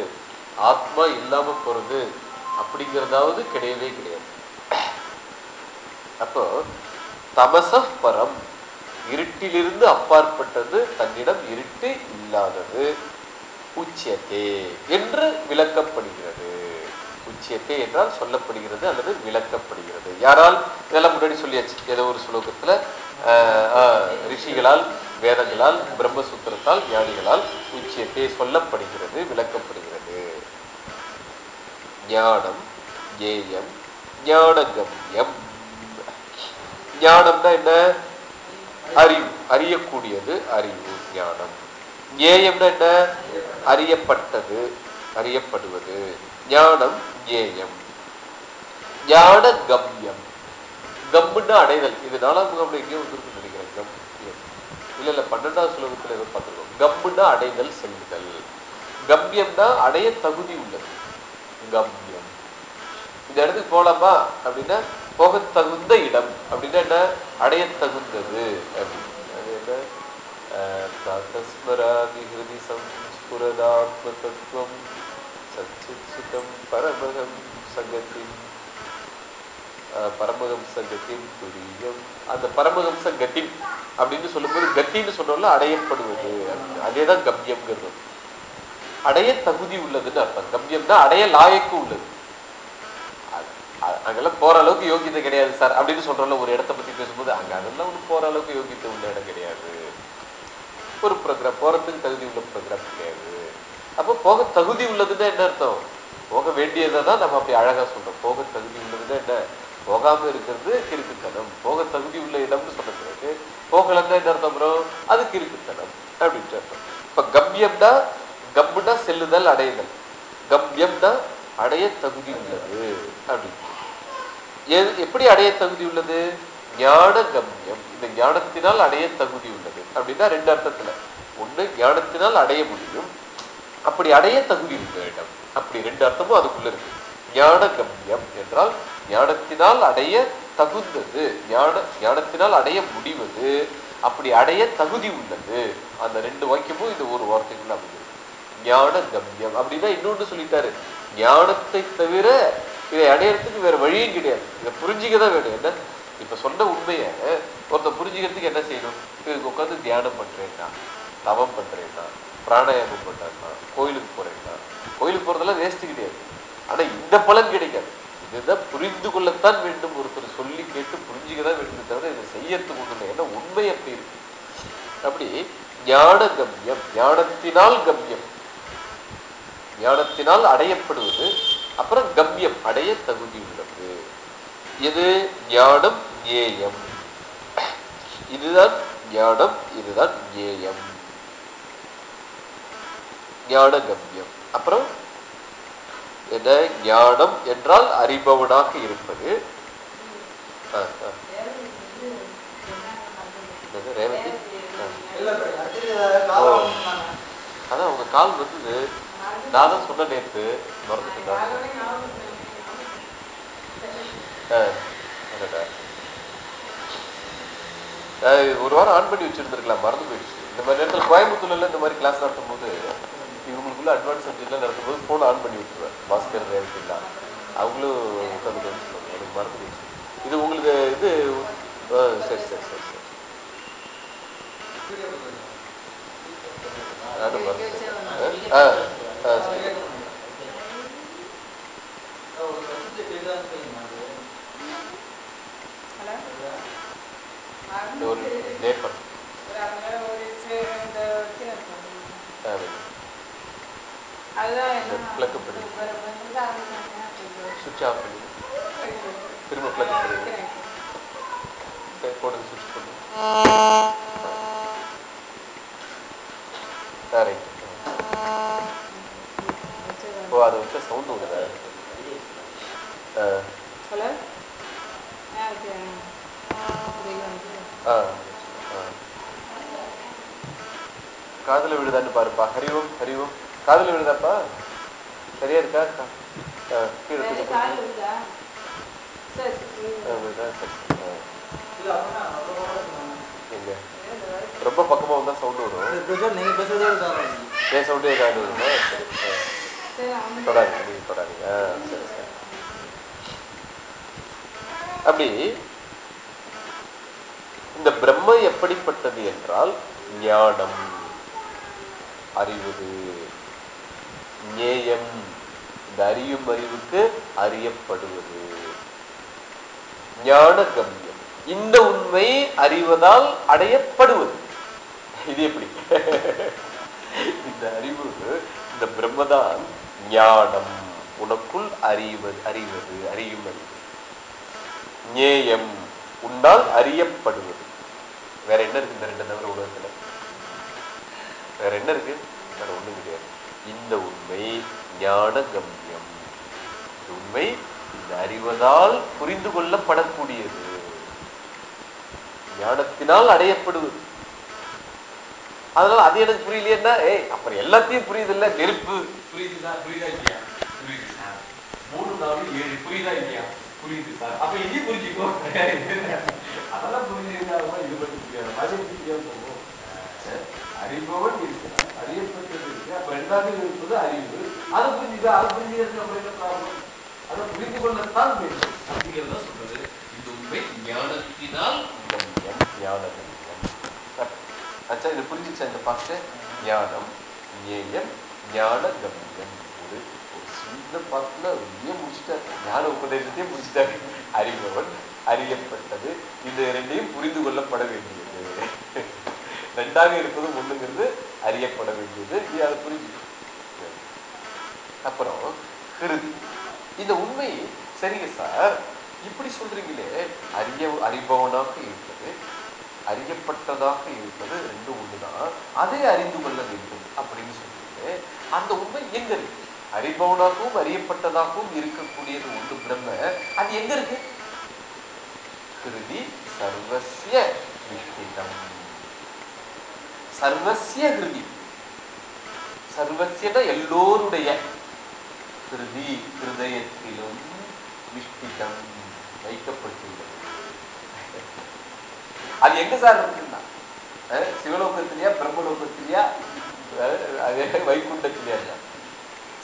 [SPEAKER 2] ஆத்மா இல்லாமல் போறது அப்படிங்கிறதாவது கிடையவே கிடையாது. அப்போ தமச பரம். இருட்டிலிருந்து அப்பாற்பட்டது தன்னிடம் இருட்டு இல்லாதது. உச்சியத்தே என்று விளக்கப்படுகிறது. உச்சியத்தே என்றால் சொல்லப்படுகிறது அல்லது விளக்கப்படுகிறது. யாரால்? இதெல்லாம் முன்னாடி சொல்லியாச்சு. ஏதோ ஒரு ஸ்லோகத்துல ரிஷிகளால் வேதங்களால் பிரம்மசூத்திரத்தால் ஞானிகளால் உச்சியத்தே சொல்லப்படுகிறது விளக்கப்படுகிறது. ஞானம் ஞேயம் ஞானகம்யம் ஞானம்னா என்ன? அறிவு அறியக்கூடியது அறிவு ஞானம். ஏயம்னா என்ன? அறியப்பட்டது அறியப்படுவது. ஞானம் ஞேயம். ஞான கம்யம். கம்முன்னா அடைதல். இது நாலாம் முகாம்ல எங்கேயோ வந்துருக்கு நினைக்கிறேன். கம் இல்ல இல்ல பன்னெண்டாம் சுலோகத்துல ஏதோ பார்த்துருக்கோம். கம்முன்னா அடைதல் செல்லுதல் கம்யம்னா அடைய தகுதி உள்ளது. கம்யம். இந்த இடத்துக்கு போலாமா? அப்படின்னா போக தகுந்த இடம் அப்படின்னா என்ன? அடைய தகுந்தது அப்படின்னு. அது என்ன? அஹ், பிராத்தஸ்மராதி சம்ஸ்புரதாத்ம தத்துவம் சச்சித் பரமகம் சங்கத்தின் பரமஹம்ச கத்தின் துரியம். அந்த பரமஹம்ச கத்தின் அப்படின்னு சொல்லும்போது கத்தின்னு சொன்னோம்ல அடையப்படுவது. அப்படின்னு. அதேதான் கம்யம்ங்கிறது. அடைய தகுதி உள்ளதுன்னு அர்த்தம். கம்யம்னா அடைய லாயக்கு உள்ளது. அங்கெல்லாம் போற அளவுக்கு யோகியத்தை கிடையாது சார் அப்படின்னு சொல்றோம்ல ஒரு இடத்த பத்தி பேசும்போது அங்க அதெல்லாம் ஒன்றும் போற அளவுக்கு யோகியத்தை உள்ள இடம் கிடையாது. ஒரு ப்ரோக்ராம் போறதுக்கு தகுதி உள்ள ப்ரோக்ராம் கிடையாது. அப்போ போக தகுதி உள்ளதுன்னா என்ன அர்த்தம்? போக வேண்டியதை தான் நம்ம அப்படி அழகா சொல்றோம். போக தகுதி உள்ளதுன்னா என்ன? போகாம இருக்கிறது கிறுக்குத்தனம். போக தகுதி உள்ள இடம்னு சொன்ன பிறகு போகலன்னா என்ன அர்த்தம் ப்ரோ அது கிறுக்குத்தனம் அப்படின்ட்டு அர்த்தம். இப்ப கம்யம்னா கம்முனா செல்லுதல் அடையுதல். கம்யம்னா அடைய தகுதி உள்ளது அப்படின்னு. எது- எப்படி அடைய தகுதி உள்ளது? ஞான கம்யம் இந்த ஞானத்தினால் அடைய தகுதி உள்ளது அப்படின்னா ரெண்டு அர்த்தத்துல. ஒண்ணு ஞானத்தினால் அடைய முடியும். அப்படி அடைய தகுதி இருக்க இடம். அப்படி ரெண்டு அர்த்தமும் அதுக்குள்ள இருக்கு. ஞான கம்யம் என்றால் ஞானத்தினால் அடைய தகுந்தது. ஞான ஞானத்தினால் அடைய முடிவது. அப்படி அடைய தகுதி உள்ளது. அந்த ரெண்டு வாக்கியமும் இந்த ஒரு வார்த்தைக்குள்ள அமைகிறது ஞான கம்யம் அப்படின்னா இன்னொன்று சொல்லிட்டாரு. ஞானத்தை தவிர இதை அடையறதுக்கு வேற வழியும் கிடையாது. இதை புரிஞ்சிக்க தான் வேணும். என்ன? இப்ப சொன்ன உண்மையை ஒருத்தன் புரிஞ்சுக்கிறதுக்கு என்ன செய்யணும்? இதுக்கு உட்காந்து தியானம் பண்றேன்னா தவம் பண்றேன்னா பிராணாயாமம் பண்றேன்னா கோயிலுக்கு போறேன்னா கோயிலுக்கு போறதெல்லாம் வேஸ்ட் கிடையாது. ஆனா இந்த பலன் கிடைக்காது. இதுதான் புரிந்து கொள்ளத்தான் வேண்டும். ஒருத்தர் சொல்லி கேட்டு புரிஞ்சுக்க தான் வேண்டும் தவிர இதை செய்யறதுக்கு ஒண்ணு என்ன? ஏன்னா உண்மை அப்படி இருக்கு. அப்படி ஞான கம்யம் ஞானத்தினால் கம்யம். ஞானத்தினால் அடையப்படுவது அப்புறம் கம்யம் அடைய தகுதி உள்ளது. எது? ஞானம் ஞேயம். இதுதான் ஞானம் இதுதான் ஞேயம். ஞான கம்யம் அப்புறம் என்ன? ஞானம் என்றால் அறிபவனாக இருப்பது. ரேவதி. அதான் உங்க கால் வந்தது. நான் தான் சொன்ன நேத்து. மறந்துட்டேன். ஒரு வாரம் ஆன் பண்ணி வச்சிருந்துருக்கலாம். மறந்து போயிடுச்சு. இந்த மாதிரி நேரத்தில் கோயம்புத்தூர்ல இந்த மாதிரி கிளாஸ் நடத்தும் போது இவங்களுக்குள்ள அட்வான்ஸ் சப்ஜெக்ட்லாம் நடத்தும் போது ஃபோன் ஆன் பண்ணி விட்டுருவேன். பாஸ்கர் ரேவதிலாம் அவங்களும் உட்காந்து எனக்கு மறந்து போயிடுச்சு. இது உங்களுக்கு இது சரி சரி சரி சரி. ஆ. ஆ சுவிட்ச் ஆஃப் பண்ணி திரும்ப பண்ணி சரி ஓ அதை வச்சா சவுண்ட் விடுதா ஆ ஆ ஆ. காதுல விழுதான்னு பாருப்பா ஹரிவோம் ஹரிவோம். காதுல விழுதாப்பா சரியா இருக்கா ஆ, கீழே. எங்க? ரொம்ப பக்கமா வந்தா சவுண்ட் வரும். ஏன் சவுண்டே ஏதாவது வருமா? சரி, தொடாதீங்க. நீங்க சரி சரி. அப்படி இந்த பிரம்ம எப்படிப்பட்டது என்றால் ஞானம் அறிவது. ஞேயம் இந்த அறியும் அறிவுக்கு அறியப்படுவது. ஞான கம்யம் இந்த உண்மை அறிவதால் அடையப்படுவது. இது எப்படி? [LAUGHS] இந்த அறிவு இந்த பிரம்மதான் ஞானம் உனக்குள் அறிவது அறிவது அறியும் அறிவு ஞேயம் உன்னால் அறியப்படுவது. வேற என்ன இருக்கு இந்த ரெண்டு தவிர உலகத்துல? வேற என்ன இருக்கு? வேற ஒண்ணும் கிடையாது. இந்த உண்மை ஞான கம்யம் இந்த உண்மை இந்த அறிவதால் புரிந்து கொள்ளப்படக்கூடியது. ஞானத்தினால் அடையப்படுவது. அதனால அது எனக்கு புரியலையேன்னா ஏய் அப்புறம் எல்லாத்தையும் புரியுது இல்ல நெருப்பு. புரியுது சார் புரியுதா இல்லையா? புரியுது சார். மூணு நாலு ஏழு புரியுதா இல்லையா? புரியுது சார். அப்ப இதையும் புரிஞ்சுக்கோ அதெல்லாம் புரிஞ்சுருந்தா இது பண்ணி புரியாது அது புரியாம போகும் அறிபவன் இருக்கிறான் அறியப்பட்டது இருக்கு அப்ப ரெண்டாவது இருப்பது அறிவு. அதை புரிஞ்சுக்க அதை புரிஞ்சுக்கிறது நம்ம என்ன ப்ராப்ளம் அதை புரிந்து கொள்ளத்தான் வேண்டும். அப்படிங்கிறத சொல்றது. இந்த உண்மை ஞானத்தினால் கம்யம் ஞான அச்சா இது புரிஞ்சுச்சா இந்த பாட்டு? ஞானம் ஞேயம் ஞான கம்யம் ஒரு ஒரு சின்ன பாட்டுல வெளியே முடிச்சுட்டாரு. ஞான உபதேசத்தையே முடிச்சுட்டாரு. அறிபவன் அறியப்பட்டது. இந்த ரெண்டையும் புரிந்து கொள்ளப்பட வேண்டியது. [LAUGHS] ரெண்டாக இருப்பது ஒண்ணுங்கிறது அறியப்பட வேண்டியது. நீ அதை புரிஞ்சு அப்புறம் கிருதி. இந்த உண்மை சரிங்க சார். இப்படி சொல்றீங்களே அறிய அறிபவனாக இருப்பது அறியப்பட்டதாக இருப்பது ரெண்டு ஒன்றுதான் அதை அறிந்து கொள்ள வேண்டும் அப்படின்னு சொல்லிட்டு அந்த உண்மை எங்க இருக்கு? அறிபவனாகவும் அறியப்பட்டதாகவும் இருக்கக்கூடியது ஒன்று பிரம்ம. அது எங்க இருக்கு? கிருதி சர்வசிய விஷ்டிதம். சர்வசிய கிருதி சர்வசியன எல்லோருடைய. கிருதி ஹிருதயத்திலும் விஷ்டிதம் வைக்கப்பட்டுள்ளது. அது எங்க சார் இருக்குன்னா? அஹ், சிவலோகத்திலேயா பிரம்மலோகத்திலேயா அஹ், வைகுண்டத்திலேயா இல்ல.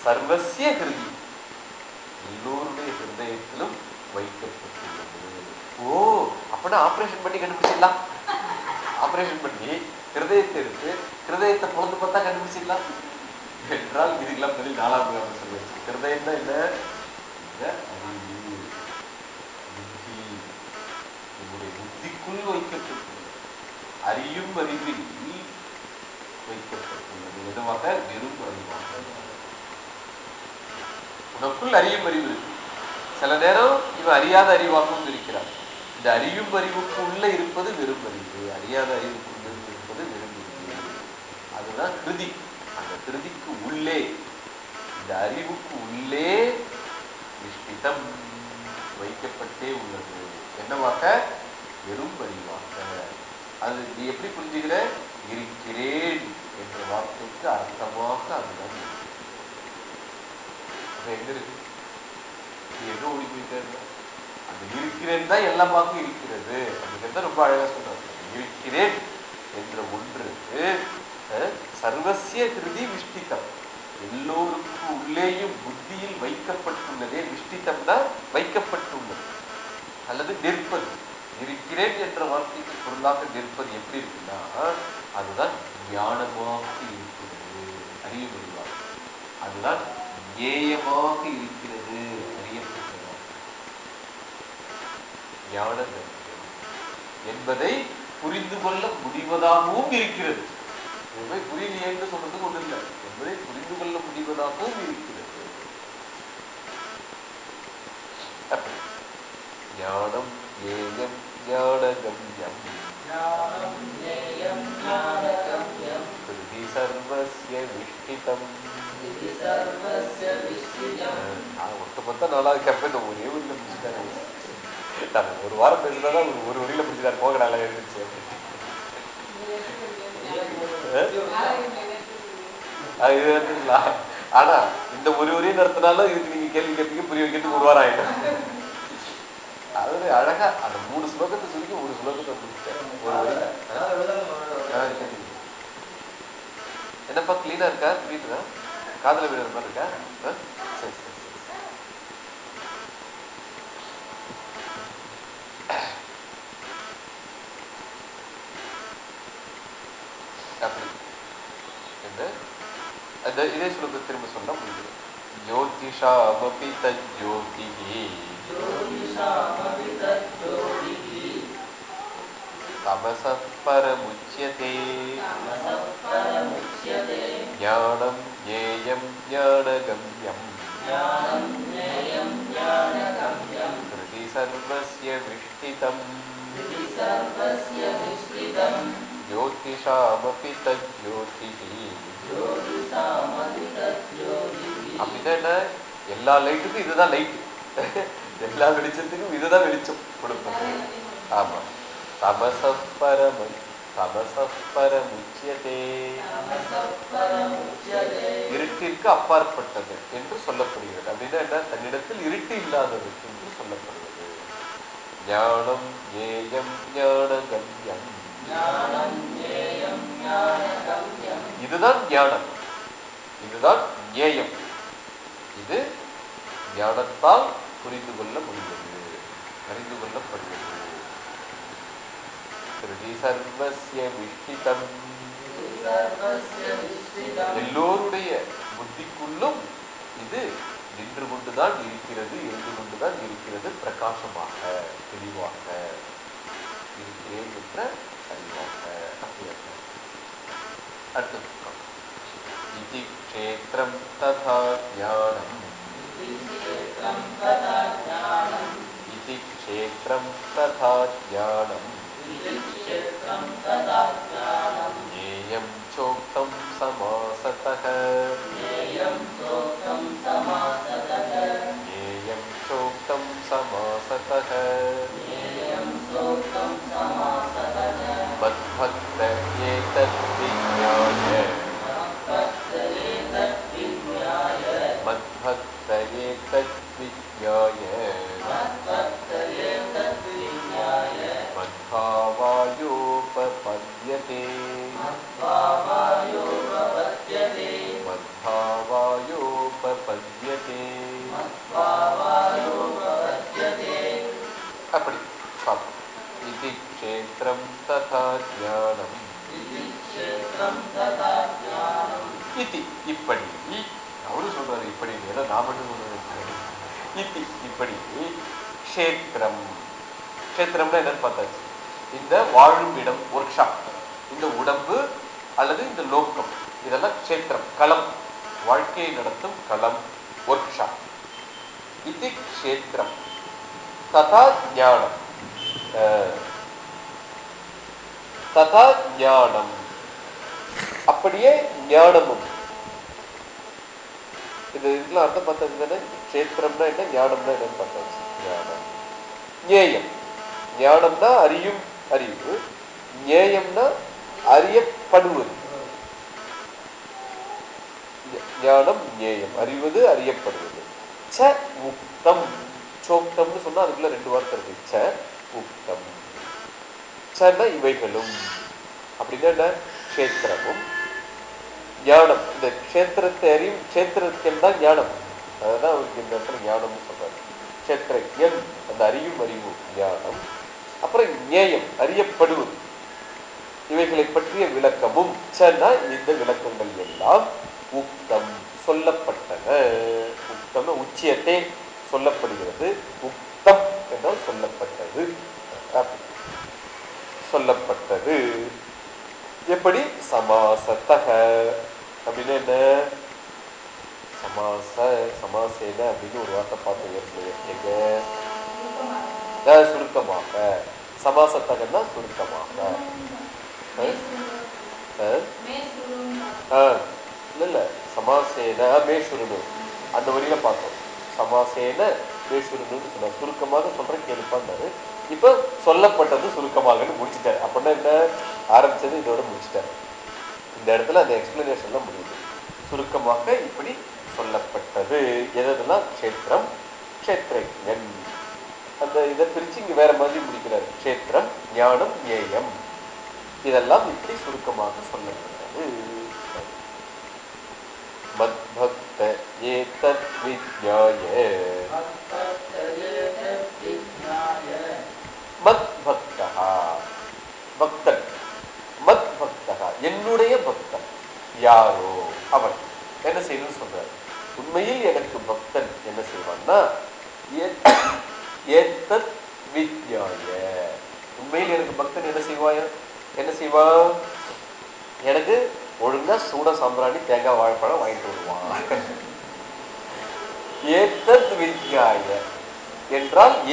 [SPEAKER 2] சர்வசிய கிருதி. எல்லோருடைய ஹிருதயத்திலும் வைக்கப்பட்டுள்ளது ஓ அப்படின்னா ஆபரேஷன் பண்ணி கண்டுபிடிச்சிடலாம். ஆபரேஷன் பண்ணி ஹிருதயத்தை எடுத்து ஹிருதயத்தை பொழுது பார்த்தா கண்டுபிடிச்சிடலாம். என்றால் இதுக்கெல்லாம் பதில் நாலாம் கிராமம் சொல்லுவாங்க ஹிருதயம் தான் என்ன அறிவு. புத்திக்குள் வைக்கப்பட்டுள்ளது அறியும் அறிவில் வைக்கப்பட்டுள்ளது விதமாக வெறும் அறிவாக உனக்குள் அறியும் அறிவு இருக்கு. சில நேரம் இவன் அறியாத அறிவாகவும் இருக்கிறான் இந்த அறியும் அறிவுக்கு உள்ள இருப்பது வெறும் அறிவு அறியாத அறிவுக்கு உள்ள இருப்பது வெறும் அறிவு அதுதான் கிருதி. அந்த கிருதிக்கு உள்ளே இந்த அறிவுக்கு உள்ளே நிஷ்டிதம் வைக்கப்பட்டே உள்ளது. என்னவாக? வெறும் அறிவாக அது நீ எப்படி புரிஞ்சுக்கிற? இருக்கிறேன் என்ற வார்த்தைக்கு அர்த்தமாக அதுதான் இருக்கு. அப்ப எங்க இருக்கு? நீ எங்க ஓடி போயிட்டே இருக்க? இருக்கிறேன் தான் எல்லாமாக இருக்கிறது. அப்படிங்கிறத ரொம்ப அழகா சொல்றாரு இருக்கிறேன் என்ற ஒன்று அஹ், சர்வசிய கிருதி விஷ்டிதம். எல்லோருக்கும் உள்ளேயும் புத்தியில் வைக்கப்பட்டுள்ளதே விஷ்டிதம்னா வைக்கப்பட்டுள்ளது. அல்லது நிற்பது. இருக்கிறேன் என்ற வார்த்தைக்கு பொருளாக நிற்பது எப்படி இருக்குன்னா அதுதான் ஞானமாக இருக்கிறது அறிய முடியாது அதுதான் ஏயமாக இருக்கிறது அறியப்பட்டதாக ஞான என்பதை புரிந்து கொள்ள முடிவதாகவும் இருக்கிறது. என்பதை புரியலையேன்னு சொல்றதுக்கு ஒன்றும் இல்லை. என்பதை புரிந்து கொள்ள முடிவதாகவும் இருக்கிறது. ஞானம் ஏயம்
[SPEAKER 1] ஞான கவ்யம்
[SPEAKER 2] ஹிருதி சர்வஸ்ய விஷ்டிதம் ஒட்டுமொத்த நாலாவது கேப்பேன் இந்த ஒரே ஊரில் முடிச்சுட்டாரு ஒரு வாரம் பேசினா தான் ஒரு வழியில முடிச்சுட்டாரு போக நல்லா இருந்துச்சு. அது ஆனா இந்த ஒரு உரையும் நடத்தினாலும் இதுக்கு நீங்க கேள்வி கேட்பீங்க புரிய வைக்கிறதுக்கு ஒரு வாரம் ஆயிடும். அவர் அழகா அந்த மூணு ஸ்லோகத்தை சொல்லி ஒரு ஸ்லோகத்தை முடிச்சிட்டார் என்னப்பா கிளீனா இருக்கா? வீட்டுல? காதல வீடு மாதிரி இருக்கா? சரி இதே ஸ்லோகத்தை திரும்ப சொன்னா
[SPEAKER 1] முடிஞ்சது. ஜோதிஷா
[SPEAKER 2] அவபி தஜோதிஹி तमसपरमुच्यते
[SPEAKER 1] ज्ञानं ज्ञेयं
[SPEAKER 2] ज्ञानगम्यम्
[SPEAKER 1] कृति सर्वस्य
[SPEAKER 2] विष्टितम्
[SPEAKER 1] ज्योतिषामपि तज्ज्योतिः
[SPEAKER 2] அப்படின்னா எல்லா லைட்டுக்கும் இதுதான் லைட்டு எல்லா வெளிச்சத்துக்கும் இதுதான் வெளிச்சம் கொடுப்பது ஆமா தமசப்பரமன் தமசப்பரமுச்சியதே இருட்டிற்கு அப்பாற்பட்டது என்று சொல்லப்படுகிறது அப்படின்னா என்ன தன்னிடத்தில் இருட்டு இல்லாதது என்று சொல்லப்படுகிறது ஞானம் ஏயம்
[SPEAKER 1] ஞான கல்யம்
[SPEAKER 2] இதுதான் ஞானம் இதுதான் ஏயம் இது ஞானத்தால் புரிந்து கொள்ள முடிந்தது அறிந்து கொள்ளப்படுகிறது திருடி சர்வசிய விஷ்டிதம். எல்லோருடைய புத்திக்குள்ளும் இது நின்று கொண்டுதான் இருக்கிறது இருந்து கொண்டுதான் இருக்கிறது பிரகாசமாக தெளிவாக இருக்கிறேன் என்ற அறிவாக. அடுத்த க்ஷேத்திரம் ததா ஞானம். इति क्षेत्रं तथा ज्ञानम् ज्ञेयं चोक्तं समासतः।
[SPEAKER 1] ज्ञेयं
[SPEAKER 2] चोक्तं समासतः। मद्भक्त एतद्विज्ञाय
[SPEAKER 1] मध्वायुपपद्यते
[SPEAKER 2] मध्वायुपपद्यते मध्वायुपपद्यते
[SPEAKER 1] मध्वायुपपद्यते
[SPEAKER 2] अपि सत् इति क्षेत्रं तथा ज्ञानम्
[SPEAKER 1] इति क्षेत्रं तथा ज्ञानम्
[SPEAKER 2] इति இப்படி அவரு சொல்றாரு இப்படி ஏதோ நான் மட்டும் சொல்றது இத்தி இப்படி. க்ஷேத்திரம். க்ஷேத்திரம்னா என்னன்னு பார்த்தாச்சு. இந்த வாழும் இடம் ஒர்க் ஷாப் இந்த உடம்பு அல்லது இந்த லோக்கம் இதெல்லாம் க்ஷேத்திரம் களம். வாழ்க்கையை நடத்தும் களம் ஒர்க் ஷாப் இது க்ஷேத்திரம். ததா ஞானம். அஹ், ததா ஞானம். அப்படியே ஞானமும். இது இதுல அர்த்தம் பார்த்தது தானே க்ஷேத்திரம்னா என்ன? ஞானம்னா என்னன்னு பார்த்தாச்சு ஞானம். ஞேயம். ஞானம்னா அறியும் அறிவு. ஞேயம்னா அறியப்படுவது. ஞானம் ஞேயம். அறிவது அறியப்படுவது. ச உக்தம். சோக்தம்னு சொன்னா அதுக்குள்ள ரெண்டு வார்த்தை இருக்கு. ச உக்தம். சன்னா இவைகளும். அப்படின்னா என்ன? க்ஷேத்திரமும். ஞானம். இந்த க்ஷேத்திரத்தை அறியும் கஷேத்திரத்தில் தான் ஞானம். அதுதான் அவருக்கு இந்த இடத்துல ஞானம்னு சொல்றாரு. என் அந்த அறியும் அறிவு ஞானம் அப்புறம் ஞேயம் அறியப்படுவது. இவைகளை பற்றிய விளக்கமும் சன்னா இந்த விளக்கங்கள் எல்லாம் உக்தம் சொல்லப்பட்டன. உக்தம் உச்சியத்தை சொல்லப்படுகிறது. உக்தம் என்றால் சொல்லப்பட்டது. சொல்லப்பட்டது. எப்படி? சமாசத்தக. அப்படின்னு என்ன? சமாச சமாசேன அப்படின்னு ஒரு வார்த்தை பார்த்து ஏற்கனவே எங்க சுருக்கமாக. சமாசத்தகன்னா சுருக்கமாக. அஹ்? இல்லை இல்ல இல்ல. சமாசேன மேஷுருனு அந்த வரியில பார்த்தோம். சமாசேன மேஷுருனு சொன்னார். சுருக்கமாக சொல்றேன் கேளுப்பான்னாரு இப்ப சொல்லப்பட்டது சுருக்கமாகன்னு முடிச்சிட்டாரு. அப்படின்னா என்ன? ஆரம்பிச்சது இதோட முடிச்சிட்டாரு. இந்த இடத்துல அந்த எக்ஸ்பிளனேஷன்லாம் முடியுது. சுருக்கமாக இப்படி சொல்லப்பட்டது. எதுனா க்ஷேத்திரம் க்ஷேத்ரஜன் அந்த இதை பிரிச்சு இங்க வேற மாதிரி முடிக்கிறார். க்ஷேத்திரம் ஞானம் ஞேயம் இதெல்லாம் இப்படி சுருக்கமாக சொல்லப்பட்டது. மத்பக்த ஏதத் விஜ்ஞாய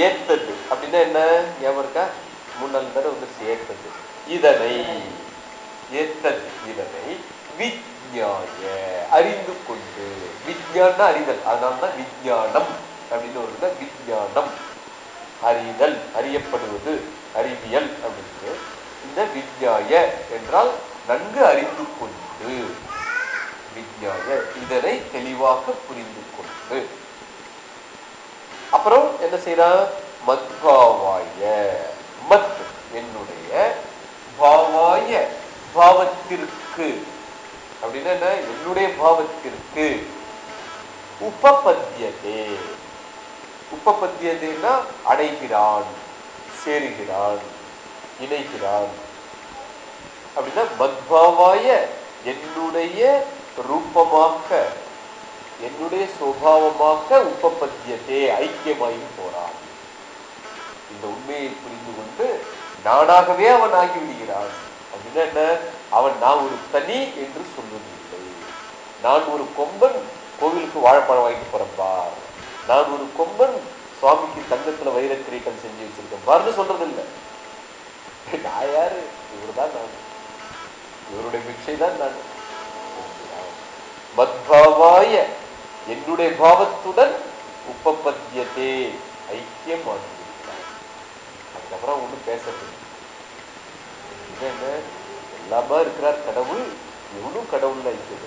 [SPEAKER 2] ஏத்தது அப்படின்னா என்ன? ஞாபகம் இருக்கா? மூணு தடவை வந்துருச்சு ஏத்தது இதனை ஏத்தது இதனை விஜ்ஞாய அறிந்து கொண்டு. விஜ்ஞான அறிதல். அதனால்தான் விஜ்ஞானம் அப்படின்னு ஒரு விஜ்ஞானம் அறிதல் அறியப்படுவது அறிவியல் அப்படின்னு. இந்த விஜ்ஞாய என்றால் நன்கு அறிந்து கொண்டு. விஜ்ஞாய இதனை தெளிவாக புரிந்து கொண்டு. அப்புறம் என்ன செய்யறான் மத்பாவாய. மத் என்னுடைய பாவாய பாவத்திற்கு. அப்படின்னா என்ன? என்னுடைய பாவத்திற்கு. உபபத்தியதே. உபபத்தியதேன்னா அடைகிறான் சேருகிறான் இணைகிறான். அப்படின்னா மத்பாவாய என்னுடைய ரூபமாக என்னுடைய சுபாவமாக உபபத்தியத்தே ஐக்கியமாகி போறான் இந்த உண்மையை புரிந்து கொண்டு நானாகவே அவன் ஆகி விடுகிறான் அப்படின்னா என்ன? அவன் நான் ஒரு தனி என்று சொல்வதில்லை. நான் ஒரு கொம்பன் கோவிலுக்கு வாழைப்பழம் வாங்கிட்டு போறப்பா நான் ஒரு கொம்பன் சுவாமிக்கு தங்கத்துல வைர கிரீட்டம் செஞ்சு வச்சிருக்கேன். பாருன்னு சொல்றது இல்லை நான் யாரு? இவருதான் நான். இவருடைய பிக்ஷை தான் நான். மத்பாவாய என்னுடைய பாவத்துடன் உபபத்தியதே ஐக்கியம் அதுக்கப்புறம் ஒன்றும் பேசுறது என்ன? எல்லாமா இருக்கிறார் கடவுள் இவனும் கடவுள் ஐக்கியம்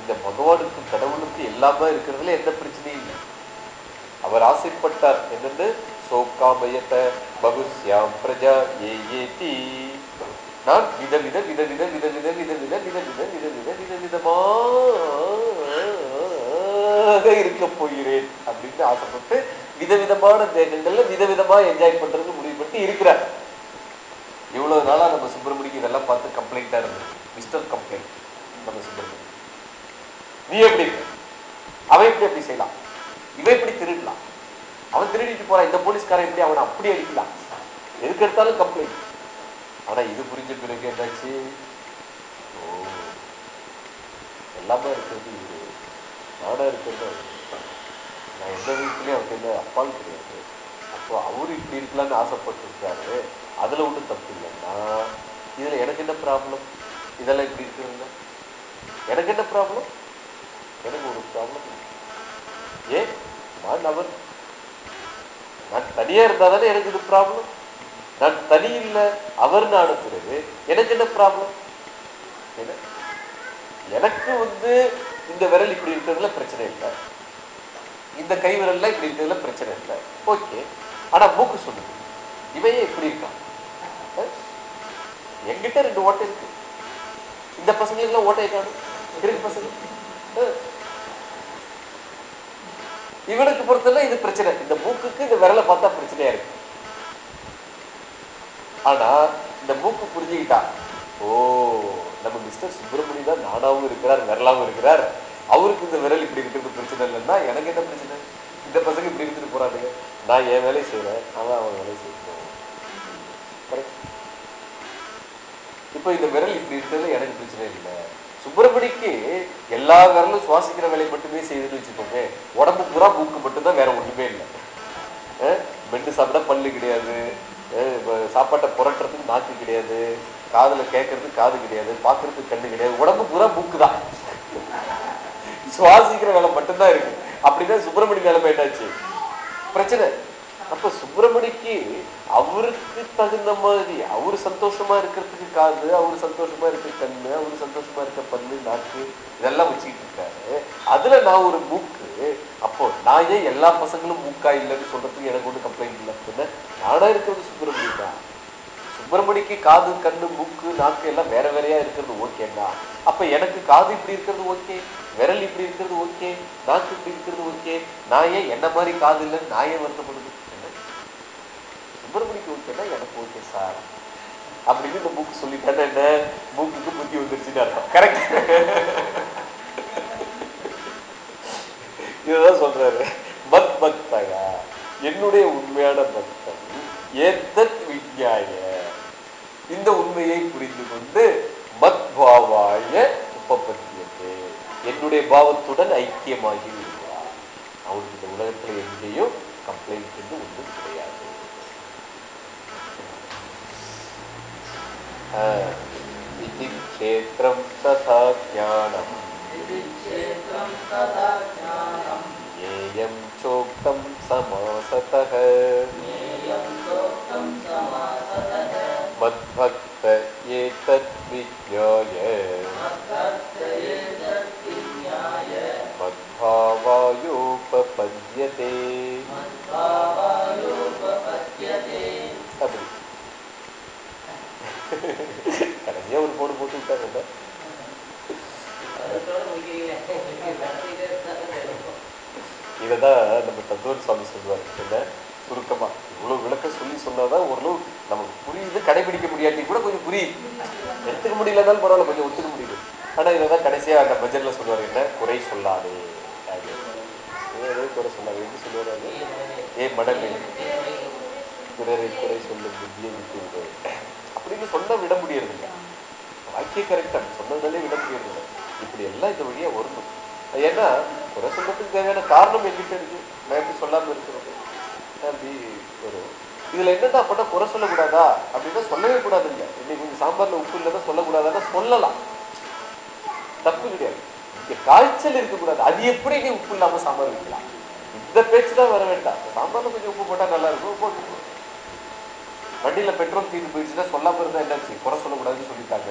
[SPEAKER 2] இந்த பகவானுக்கு கடவுளுக்கு எல்லாமே இருக்கிறதுல எந்த பிரச்சனையும் இல்லை. அவர் ஆசைப்பட்டார் என்னன்னு சோக்காமயத்த பகுஸ்யாம் பிரஜா ஏ ஏதி நான் விதவித விதவித விதவித விதவித விதவித விதவித விதவிதமாக இருக்க போகிறேன் அப்படின்னு ஆசைப்பட்டு விதவிதமான தேகங்கள்ல விதவிதமா என்ஜாய் பண்றதுக்கு முடிவு பண்ணி இருக்கிறார். இவ்வளவு நாளா நம்ம சுப்பிரமணிக்கு இதெல்லாம் பார்த்து கம்ப்ளைண்டா இருந்தது. மிஸ்டர் கம்ப்ளைண்ட் நம்ம சுப்பிரமணியம் நீ எப்படி அவன் எப்படி அப்படி செய்யலாம்? இவன் எப்படி திருடலாம். அவன் திருடிட்டு போறான். இந்த போலீஸ்காரன் எப்படி அவனை அப்படி அடிக்கலாம்? எதுக்கு எடுத்தாலும் கம்ப்ளைண்ட் ஆனா இது புரிஞ்ச பிறகு என்னாச்சு? எல்லாமே இருக்கிறது இது நாடா இருக்கிறது நான் எந்த வீட்லேயும் அவருக்கு எந்த அப்பாவும் கிடையாது. அப்போ அவரு இப்படி இருக்கலாம்னு ஆசைப்பட்டுருக்காரு. அதில் ஒன்றும் தப்பு இல்லைன்னா இதில் எனக்கு என்ன ப்ராப்ளம் இதெல்லாம் இப்படி இருக்கிறதுல எனக்கு என்ன ப்ராப்ளம் எனக்கு ஒரு ப்ராப்ளம் ஏன் நான் அவர் நான் தனியாக இருந்தால் தானே எனக்கு இது ப்ராப்ளம் நான் தனி இல்லை அவர்னு அனுப்புறது எனக்கு என்ன ப்ராப்ளம் எனக்கு வந்து இந்த விரல் இப்படி இருக்கிறதுல பிரச்சனை இல்லை. இந்த கை விரல்ல இப்படி இருக்கிறதுல பிரச்சனை இல்லை. ஓகே. ஆனா மூக்கு சொல்லுது. இவையே இப்படி இருக்கான்? எங்கிட்ட ரெண்டு ஓட்டை இருக்கு. இந்த பசங்க எல்லாம் ஓட்டை காணும். இருக்கு பசங்க. இவனுக்கு பொறுத்தல இது பிரச்சனை. இந்த மூக்குக்கு இந்த விரலை பார்த்தா பிரச்சனையா இருக்கு. ஆனா இந்த மூக்கு புரிஞ்சுக்கிட்டா ஓ நம்ம மிஸ்டர் சுப்பிரமணி தான் நானாவும் இருக்கிறார் விரலாவும் இருக்கிறார். அவருக்கு இந்த விரல் இப்படி இருக்கிறது பிரச்சனை இல்லைன்னா எனக்கு என்ன பிரச்சனை? இந்த பசங்க இப்படி இருந்துட்டு போறாங்க நான் என் வேலையை செய்யறேன் அவன் அவன் வேலையை செய்யணும் இப்போ இந்த விரல் இப்படி இருக்கிறதுல எனக்கு பிரச்சனை இல்லை. சுப்பிரமணிக்கு எல்லா விரலும் சுவாசிக்கிற வேலையை மட்டுமே செய்துன்னு வச்சுக்கோங்க உடம்பு பூரா மூக்கு மட்டும்தான் வேற ஒண்ணுமே இல்லை. அஹ் சாப்பிட பல்லு கிடையாது. சாப்பாட்டை புரட்டுறதுக்கு நாக்கு கிடையாது. காதுல கேட்கறதுக்கு காது கிடையாது பார்க்கறதுக்கு கண்ணு கிடையாது. உடம்பு பூரா மூக்கு தான் சுவாசிக்கிற வேலை மட்டும்தான் இருக்கு. அப்படின்னா சுப்பிரமணி நிலைமை என்னாச்சு பிரச்சனை. அப்ப சுப்பிரமணிக்கு அவருக்கு தகுந்த மாதிரி அவரு சந்தோஷமா இருக்கிறதுக்கு காது அவரு சந்தோஷமா இருக்க கண்ணு அவரு சந்தோஷமா இருக்க பல்லு நாக்கு இதெல்லாம் வச்சுக்கிட்டு இருக்காரு. அதுல நான் ஒரு மூக்கு. அப்போ நான் ஏன் எல்லா பசங்களும் மூக்கா இல்லைன்னு சொல்றதுக்கு எனக்கு ஒன்றும் கம்ப்ளைண்ட் இல்லை அப்படின்னா நானா இருக்கிறது சுப்பிரமணி தான் மறுபடிக்கு காது கண்ணு மூக்கு நாக்கு எல்லாம் வேற வேறையா இருக்கிறது ஓகேன்னா அப்ப எனக்கு காது இப்படி இருக்கிறது ஓகே விரல் இப்படி இருக்கிறது ஓகே நாக்கு இப்படி இருக்கிறது ஓகே நான் ஏன் என்ன மாதிரி காது இல்லைன்னு நான் ஏன் வருத்தப்படுது என்ன? சுப்பிரமணிக்கு ஓகேன்னா எனக்கு ஓகே சார் அப்படின்னு இந்த மூக்கு சொல்லிட்டானே என்ன? மூக்குக்கு புத்தி வந்துருச்சுன்னு அர்த்தம். கரெக்ட் இதுதான் சொல்றாரு. மத் பக்தகா. என்னுடைய உண்மையான பக்தன். ஏத்த விஞ்ஞாய இந்த உண்மையை புரிந்து கொண்டு மத் பாவாய உபபத்தியது. என்னுடைய பாவத்துடன் ஐக்கியமாகி விடுகிறார் அவருக்கு இந்த உலகத்தில் எங்கேயும் கம்ப்ளைண்ட் என்று ஒன்றும் கிடையாது. இது ததா
[SPEAKER 1] ஜானம்
[SPEAKER 2] ஏயம் சோக்தம் சமா கடைசியாக அந்த பட்ஜெட்டில் சொல்லுவார் என்ன? குறை சொல்லாதே. அப்படின்னு. குறை சொல்லாது. எப்படி சொல்லுவார் அது? ஏ மடமே. குறை குறை சொல்லும் புத்தியை விட்டு விடு அப்படின்னு சொல்ல விட முடியறதில்ல. வாக்கிய கரெக்டாக சொன்னதாலே விட முடியறதில்ல. இப்படி எல்லாம் இந்த வழியாக வரணும் ஏன்னா குறை சொல்றதுக்கு தேவையான காரணம் எங்கிட்ட இருக்கு. நான் எப்படி சொல்லாமல் இருக்கிறது? அப்படி வரும் இதுல என்னடா பண்ண குறை சொல்லக்கூடாதா? அப்படின்னா சொல்லவே கூடாதுங்க. இன்னைக்கு சாம்பாரில் சாம்பார்ல உப்பு இல்லைன்னா சொல்லக்கூடாதுன்னா சொல்லலாம். தப்பு கிடையாது. காய்ச்சல் இருக்கக்கூடாது. அது எப்படி நீ உப்பு இல்லாம சாம்பார் வைக்கலாம்? இந்த பேச்சு தான் வர வேண்டாம். சாம்பார்ல கொஞ்சம் உப்பு போட்டா நல்லா இருக்கும். போட்டு வண்டியில பெட்ரோல் தீர்ந்து போயிடுச்சுன்னா சொல்லாம இருந்தா என்னாச்சு? குறை சொல்லக்கூடாதுன்னு சொல்லிட்டாங்க.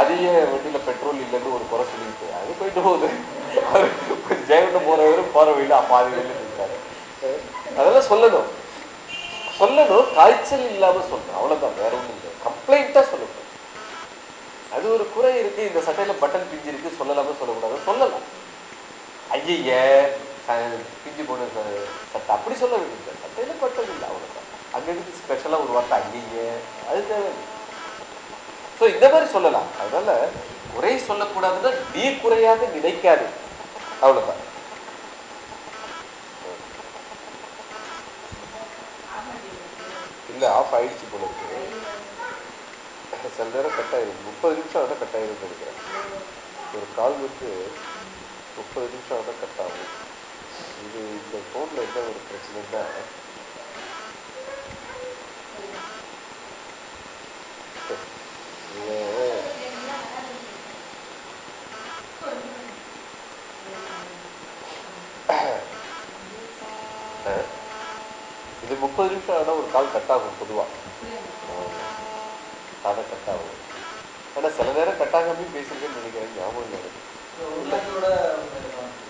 [SPEAKER 2] அதையே வண்டியில பெட்ரோல் இல்லைன்னு ஒரு குறை சொல்லிட்டு அது போயிட்டு போகுது. அவர் ஜெயவண்டம் போறவரு போற வழியில பாதி வழியில இருக்காரு அதெல்லாம் சொல்லணும். சொல்லணும். காய்ச்சல் இல்லாம சொல்லணும். அவ்வளவுதான். வேற ஒண்ணும் இல்லை. கம்ப்ளைண்டா சொல்லணும். அது ஒரு குறை இருக்கு. இந்த சட்டையில பட்டன் பிஞ்சு இருக்கு. சொல்லலாம சொல்லக்கூடாது? சொல்லலாம். ஐய பிஞ்சு போன சட்டை. அப்படி சொல்ல வேண்டியது சட்டையில பட்டன் இல்லை அவ்வளோதான் அங்கே இருந்து ஸ்பெஷலாக ஒரு வார்த்தை ஐய அது தேவை ஸோ இந்த மாதிரி சொல்லலாம். அதனால குறை சொல்லக்கூடாதுன்னா நீ குறையாக நினைக்காது. அவ்வளோதான் இல்லை ஆஃப் ஆயிடுச்சு போல சில நேரம் கட் ஆயிடும் முப்பது நிமிஷம் ஆனால் கட் ஆயிடும் நினைக்கிறேன். ஒரு கால் வந்து முப்பது நிமிஷம் ஆனால் கட் ஆகும் இது இந்த ஃபோனில் என்ன ஒரு பிரச்சனைன்னா இது அஹ், இது முப்பது நிமிஷம் ஆனால் ஒரு கால் கட் ஆகும் பொதுவாக கட் ஆகும் ஆனால் சில நேரம் கட் ஆகாமையும் பேசியிருக்கேன்னு நினைக்கிறேன் ஞாபகம் இல்லை. எனக்கு.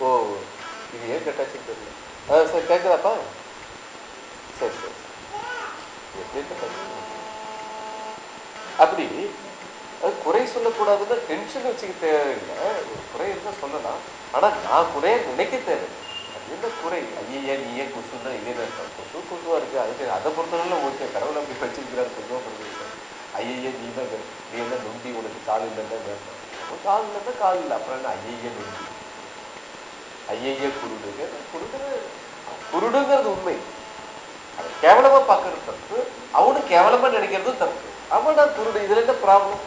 [SPEAKER 2] ஓ இது ஏன் கட் ஆச்சுன்னு தெரியல. ஆ சரி கேட்குதாப்பா? சரி சரி? அப்படி அது குறை சொல்லக்கூடாதுன்னா டென்ஷன் வச்சுக்க தேவையில்லை. குறை இருந்தால் சொல்லலாம். ஆனால் நான் குறைய நினைக்க தேவையில்லை. அது என்ன குறை? ஐயா நீ ஏன் கொசுன்னா இதே தான் கொசு கொசுவாக இருக்குது அதுக்கு அதை பொறுத்தவரை ஓகே கடவுள் அப்படி வச்சிருக்கிறார் கொசுவாக ஐயையே நீ தான் நீ என்ன நொண்டி உனக்கு கால் இல்லைன்னா வேண்டாம் உனக்கு கால் இல்லைன்னா கால் இல்லை. அப்புறம் என்ன? ஐயையே நொண்டி. ஐயையே குருடுங்க குருடு குருடுங்கிறது உண்மை. அதை கேவலமாக பார்க்கறது தப்பு. அவனும் கேவலமாக நினைக்கிறதும் தப்பு. அவன் குருடு. இதில் என்ன ப்ராப்ளம்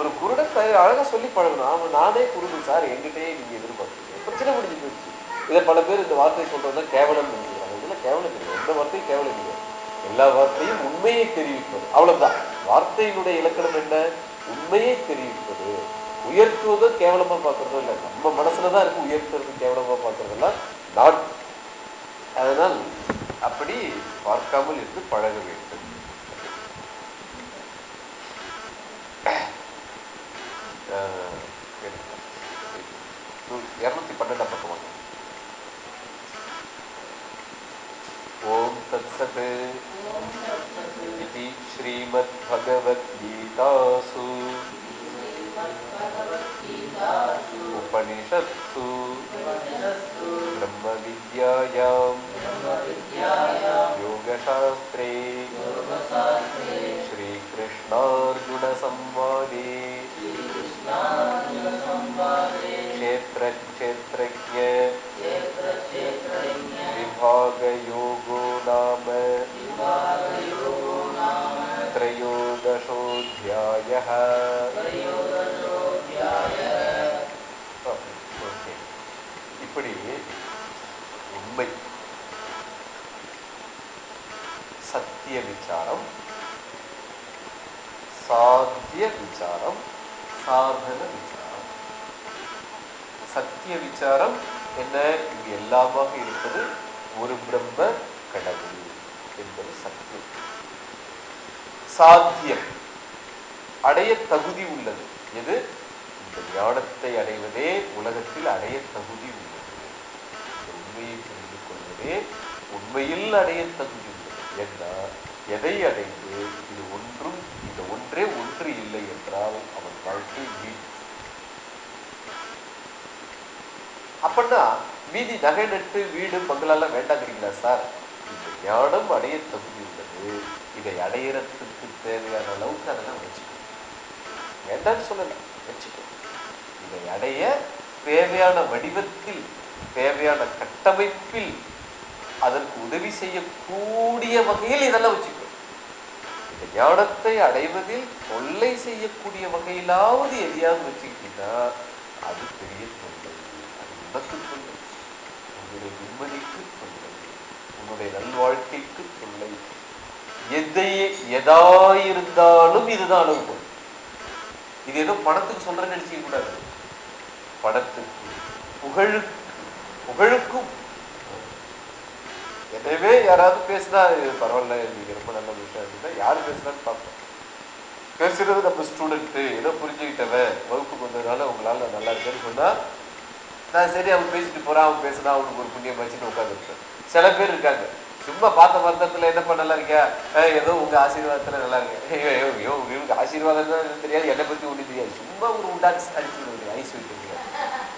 [SPEAKER 2] ஒரு குருடை அழகாக சொல்லி பழகணும். அவன் நானே குருடு சார். எங்கிட்டே நீங்கள் எதிர்பார்க்கணும் பிரச்சனை முடிஞ்சு போயிடுச்சு. இதை பல பேர் இந்த வார்த்தையை சொல்றதுனா கேவலம் நினைக்கிறாங்க இதில் கேவலம் கிடையாது எந்த வார்த்தையும் கேவலம் கிடையாது எல்லா வார்த்தையும் உண்மையை தெரிவிப்பது. அவ்வளவுதான். வார்த்தையினுடைய இலக்கணம் என்ன? உண்மையை தெரிவிப்பது. உயர்த்துவதோ கேவலமா பார்க்கறதோ இல்லை. நம்ம மனசுலதான் இருக்கு உயர்த்துறது கேவலமா பார்க்கறதெல்லாம் நான் அதனால் அப்படி பார்க்காமல் இருந்து பழக வேண்டும். ஆஹ் இருநூத்தி பன்னெண்டாம் பக்கம்? வாங்க. ஓம் தத்சத். इति श्रीमद्भगवद्गीतासु। उपनिषत्सु। ब्रह्मविद्यायां योगशास्त्रे। श्रीकृष्णार्जुनसंवादे। क्षेत्रक्षेत्रज्ञ। विभागयोगो नाम त्रयोदशोऽध्यायः ஓகே இப்படி உண்மை சத்திய விசாரம் சாத்திய விசாரம் சாதன விசாரம் சத்திய விசாரம் என்ன இது எல்லாமாக இருப்பது ஒரு பிரம்ம கடவுள் என்பது சத்தியம் சாத்தியம் அடைய தகுதி உள்ளது. எது? இந்த ஞானத்தை அடைவதே உலகத்தில் அடைய தகுதி உள்ளது. உண்மையை புரிந்து கொள்வதே உண்மையில் அடைய தகுதி உள்ளது. என்றால் எதை அடைந்து இது ஒன்றும் இந்த ஒன்றே ஒன்று இல்லை என்றால் அவன் வாழ்க்கை வீண். அப்படின்னா மீதி நகை நட்டு வீடு பங்களாலாம் வேண்டாங்கிறீங்களா சார்? இந்த ஞானம் அடைய தகுதி உள்ளது. இதை அடையிறதுக்கு தேவையான அளவுக்கு அதெல்லாம் வச்சு வேண்டாம்னு சொல்லல. வச்சுக்கோ. இதை அடைய தேவையான வடிவத்தில் தேவையான கட்டமைப்பில் அதற்கு உதவி செய்யக்கூடிய வகையில் இதெல்லாம் வச்சுக்கோ. இந்த ஞானத்தை அடைவதில் தொல்லை செய்யக்கூடிய வகையிலாவது எதையாவது வச்சுக்கிட்டீங்கன்னா அது பெரிய தொல்லை. அது உனக்கு தொல்லை. உங்களுடைய நிம்மதிக்கு தொல்லை. உன்னுடைய நல்வாழ்க்கைக்கு தொல்லை. எதை எதாயிருந்தாலும் இதுதான் அனுபவம். இது ஏதோ படத்துக்கு சொல்றேன்னு நினைச்சிக்க கூடாது. பணத்துக்கு புகழுக்கு புகழுக்கும். எனவே யாராவது பேசினா பரவாயில்ல நீங்க ரொம்ப நல்ல விஷயம் அப்படின்னா யார் பேசுனான்னு பார்ப்போம். பேசுறது நம்ம ஸ்டூடெண்ட்டு ஏதோ புரிஞ்சுக்கிட்டவன் வகுப்புக்கு வந்ததுனால உங்களால் நல்லா இருக்குன்னு சொன்னால் நான் சரி அவன் பேசிட்டு போறான் அவன் பேசுனா அவனுக்கு ஒரு புண்ணியம் வச்சுட்டு உட்காந்துருப்பேன் சில பேர் இருக்காங்க. சும்மா பார்த்த மந்தத்துல என்னப்பா நல்லா இருக்கியா ஏதோ உங்கள் ஆசீர்வாதத்தில் நல்லா இருக்கு ஐயோ ஐயோ இவனுக்கு ஆசீர்வாதம் தான் தெரியாது என்னை பற்றி ஒன்றும் தெரியாது. சும்மா ஒரு உண்டாச்சு அடிச்சு விடுறது ஐஸ் வைக்க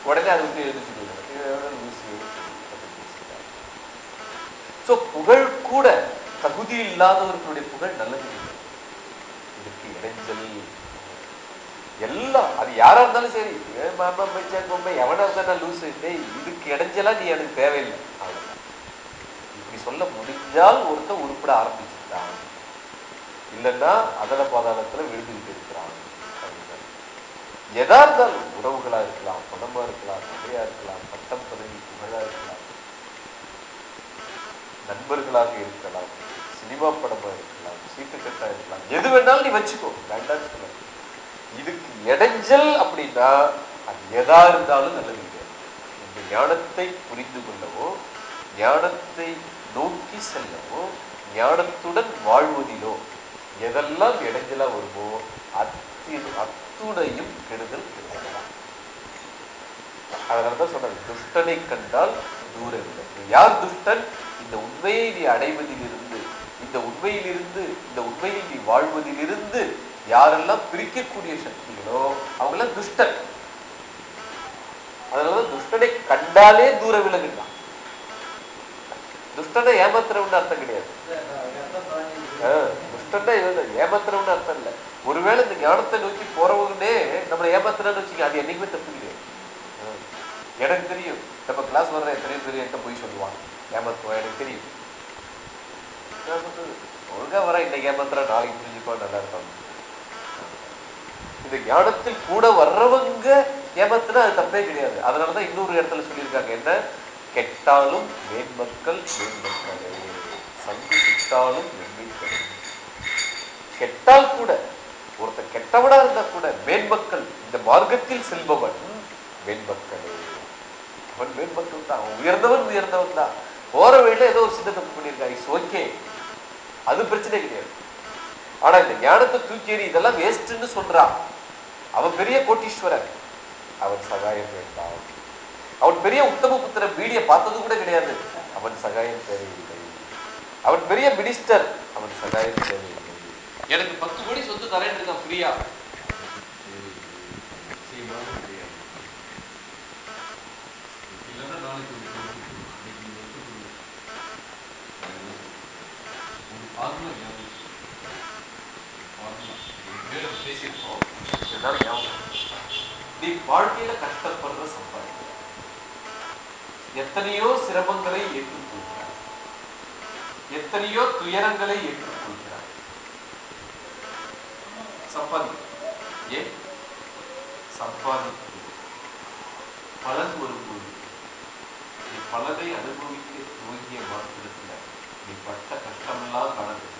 [SPEAKER 2] உடனே அதை விட்டு எழுதிச்சு விடுறது ஸோ புகழ் கூட தகுதி இல்லாதவர்களுடைய புகழ் நல்லது. இதுக்கு இடைஞ்சல். எல்லாம் அது யாரா இருந்தாலும் சரி. மாமா மச்சான் கொம்பை எவனா இருந்தா லூஸ் இதுக்கு இடைஞ்சலா நீ எனக்கு தேவையில்லை. சொல்ல முடிஞ்சால் ஒருத்தன் உருப்பட ஆரம்பிச்சுட்டான் இல்லைன்னா அதல பாதாளத்துல விழுந்துகிட்டு இருக்கிறான். அப்படின்னா. எதா இருந்தாலும் உறவுகளா இருக்கலாம் குடம்பா இருக்கலாம் நகையா இருக்கலாம் பட்டம் பதவி புகழா இருக்கலாம். நண்பர்களாக இருக்கலாம் சினிமா படமா இருக்கலாம் சீட்டுக்கட்டா இருக்கலாம். எது வேணாலும் நீ வச்சுக்கோ வேண்டாம் சொல்ல. இதுக்கு இடைஞ்சல் அப்படின்னா அது எதா இருந்தாலும் நல்லது இந்த ஞானத்தை புரிந்து கொள்ளவோ ஞானத்தை நோக்கி செல்லவோ ஞானத்துடன் வாழ்வதிலோ எதெல்லாம் இடைஞ்சலா வருமோ அத்தி அத்துணையும் கெடுதல் கெடுதலாம் அதனாலதான் சொல்றாங்க துஷ்டனை கண்டால் தூரம் இல்லை. யார் துஷ்டன்? இந்த உண்மையை நீ அடைவதிலிருந்து இந்த உண்மையிலிருந்து இந்த உண்மையில் நீ வாழ்வதிலிருந்து யாரெல்லாம் பிரிக்கக்கூடிய சக்திகளோ அவங்கெல்லாம் துஷ்டன். அதனாலதான் துஷ்டனை கண்டாலே தூர விலகுண்டான் துஷ்டனை ஏமாத்துறவன்னு அர்த்தம் கிடையாது ஆஹ், துஷ்டன்னா இதுதான் ஏமாத்துறவன்னு அர்த்தம் இல்லை ஒருவேளை இந்த ஞானத்தை நோக்கி போறவங்கன்னே நம்மளை ஏமாத்துறான்னு வச்சுக்க அது என்னைக்குமே தப்பு கிடையாது எனக்கு தெரியும் நம்ம கிளாஸ் வர்ற எத்தனையோ பெரிய என்கிட்ட போய் சொல்லுவாங்க ஏமாத்துவோம் எனக்கு தெரியும் ஒழுங்கா வர இன்னைக்கு ஏமாத்துறா நாளைக்கு புரிஞ்சுக்கோ நல்லா இருக்கும் இந்த ஞானத்தில் கூட வர்றவங்க ஏமாத்துனா அது தப்பே கிடையாது அதனாலதான் இன்னொரு இடத்துல சொல்லியிருக்காங்க என்ன கெட்டாலும் மேன்மக்கள் மேன்மக்களே சங்கு கிட்டாலும் வெண்மைக்களே கெட்டால் கூட ஒருத்தன் கெட்டவனா இருந்தா கூட மேன்மக்கள் இந்த மார்க்கத்தில் செல்பவன் மேன்மக்களே. அவன் மேன்மக்கள் தான். அவன் உயர்ந்தவன் உயர்ந்தவன் தான். போற வழியில ஏதோ ஒரு சின்ன தப்பு பண்ணியிருக்கா இட்ஸ் ஓகே. அது பிரச்சனை கிடையாது. ஆனா இந்த ஞானத்தை தூக்கி இதெல்லாம் வேஸ்ட்ன்னு சொல்றான். அவன் பெரிய கோட்டீஸ்வரன். அவன் சகாயம் வேண்டாம். அவன் பெரிய உத்தம புத்திர பீடியை பார்த்தது கூட கிடையாது. அவன் சகாயம் தேவையில்லை. அவன் பெரிய மினிஸ்டர் அவன் சகாயம் தேவையில்லை. எனக்கு பத்து கோடி சொத்து தரேன் இருக்கான் ஃப்ரீயா
[SPEAKER 3] நீ வந்து ஒரு ஒரு ஃபார்முலா ஞாபகம் வச்சுக்கோ. ஃபார்முலா மேலே பேசியிருக்கோம்
[SPEAKER 2] இதுதான் ஞாபகம். நீ வாழ்க்கையில கஷ்டப்படுற சம்பாதிக்க எத்தனையோ சிரமங்களை ஏற்றுக்கொள்கிறார். எத்தனையோ துயரங்களை ஏற்றுக்கொள்கிறார். சம்பாதிக்க ஏன்? சம்பாதிக்க பலன் வரும்போது நீ பலனை அனுபவிக்க துவங்கிய மாத்திரத்தில் நீ பட்ட கஷ்டமெல்லாம் காணப்படுது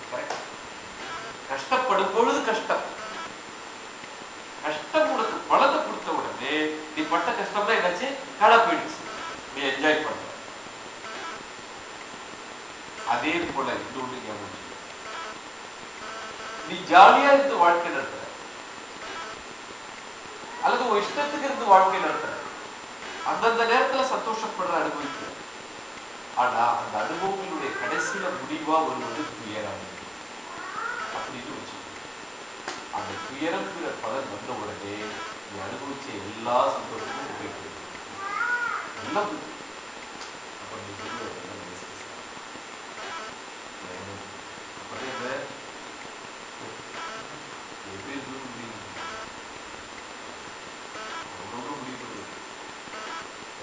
[SPEAKER 2] கஷ்டப்படும் பொழுது கஷ்டம். கஷ்டம் உனக்கு பலத்தை கொடுத்த உடனே நீ பட்ட கஷ்டம் தான் என்னாச்சு? காணா போயிடுச்சு. நீ என்ஜாய் பண்ண. அதே போல இன்னொன்று ஞாபகம் நீ ஜாலியா இருந்து வாழ்க்கை நடத்துற. அல்லது உன் இஷ்டத்துக்கு இருந்து வாழ்க்கை நடத்துற. அந்தந்த நேரத்துல சந்தோஷப்படுற அனுபவிக்கிற. ஆனா அந்த அனுபவங்களுடைய கடைசியில முடிவா வருவது துயரம். அப்படின்னு வச்சுக்கோ. அந்த துயரங்கிற பலன் வந்த உடனே நீ அனுபவிச்ச எல்லா சந்தோஷமும் போயிட்டு எல்லாம்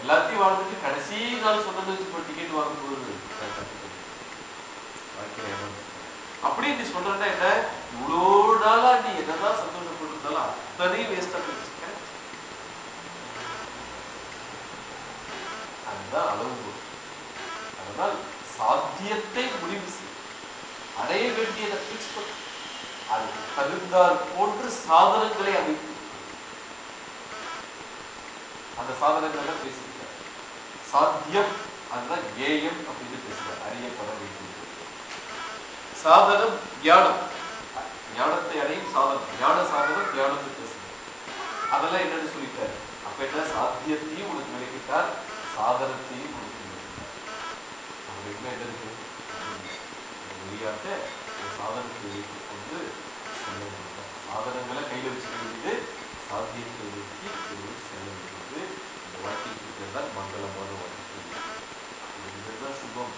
[SPEAKER 2] எல்லாத்தையும் வாழ்ந்துட்டு கடைசி நாள் சொன்னது இப்போ டிக்கெட் வாங்கும்போது அப்படி நீ சொல்றா என்ன? இவ்வளோ நாளா நீ என்னதான் சந்தோஷப்பட்டிருந்தாலும் அத்தனையும் வேஸ்டா போயிடுச்சு அதுதான் அளவு அதனால் சாத்தியத்தை முடிவு செய்யும் அடைய வேண்டியதை பிக்ஸ் பண்ணு. அதுக்கு தகுந்தால் போன்று சாதனங்களை அமைத்து. அந்த சாதனங்களை பேசியிருக்கார். சாத்தியம் அதுதான் ஏயம் அப்படின்னு பேசுறாரு அறியப்பட வேண்டியது சாதனம் ஞானம். ஞானத்தை அடையும் சாதனம். ஞான சாதனம் ஞானத்தை பேசுகிறார் அதெல்லாம் என்னன்னு சொல்லிட்டாரு. அப்ப என்ன? சாத்தியத்தையும் உனக்கு விளக்கிட்டார். சாதனத்தையும் அவங்க என்ன என்ன இருக்கு சாதனத்தை வைத்துக் செல்ல வேண்டும் சாதனங்களை கையில் வச்சுக்க வேண்டியது சாத்தியத்தை வைத்து ஒரு செல்ல வேண்டியது இந்த வாழ்க்கைக்கு பேர் தான் மங்களமான வாழ்க்கை இதுதான் சுபம்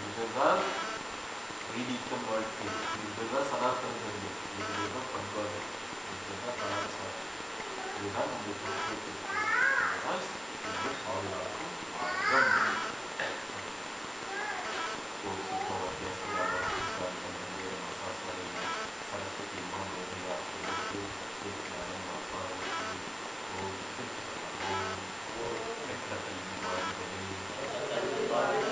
[SPEAKER 2] இதுதான் வைதிகம் வாழ்க்கை இதுதான் சனாதன தர்மம் இதுதான் பண்பாடு இதுதான் கலாச்சாரம் இதுதான் நம்மளுக்கு சமூகத்திற்கு இதுதான் பாதுகாக்கும் மார்க்கம் Lord.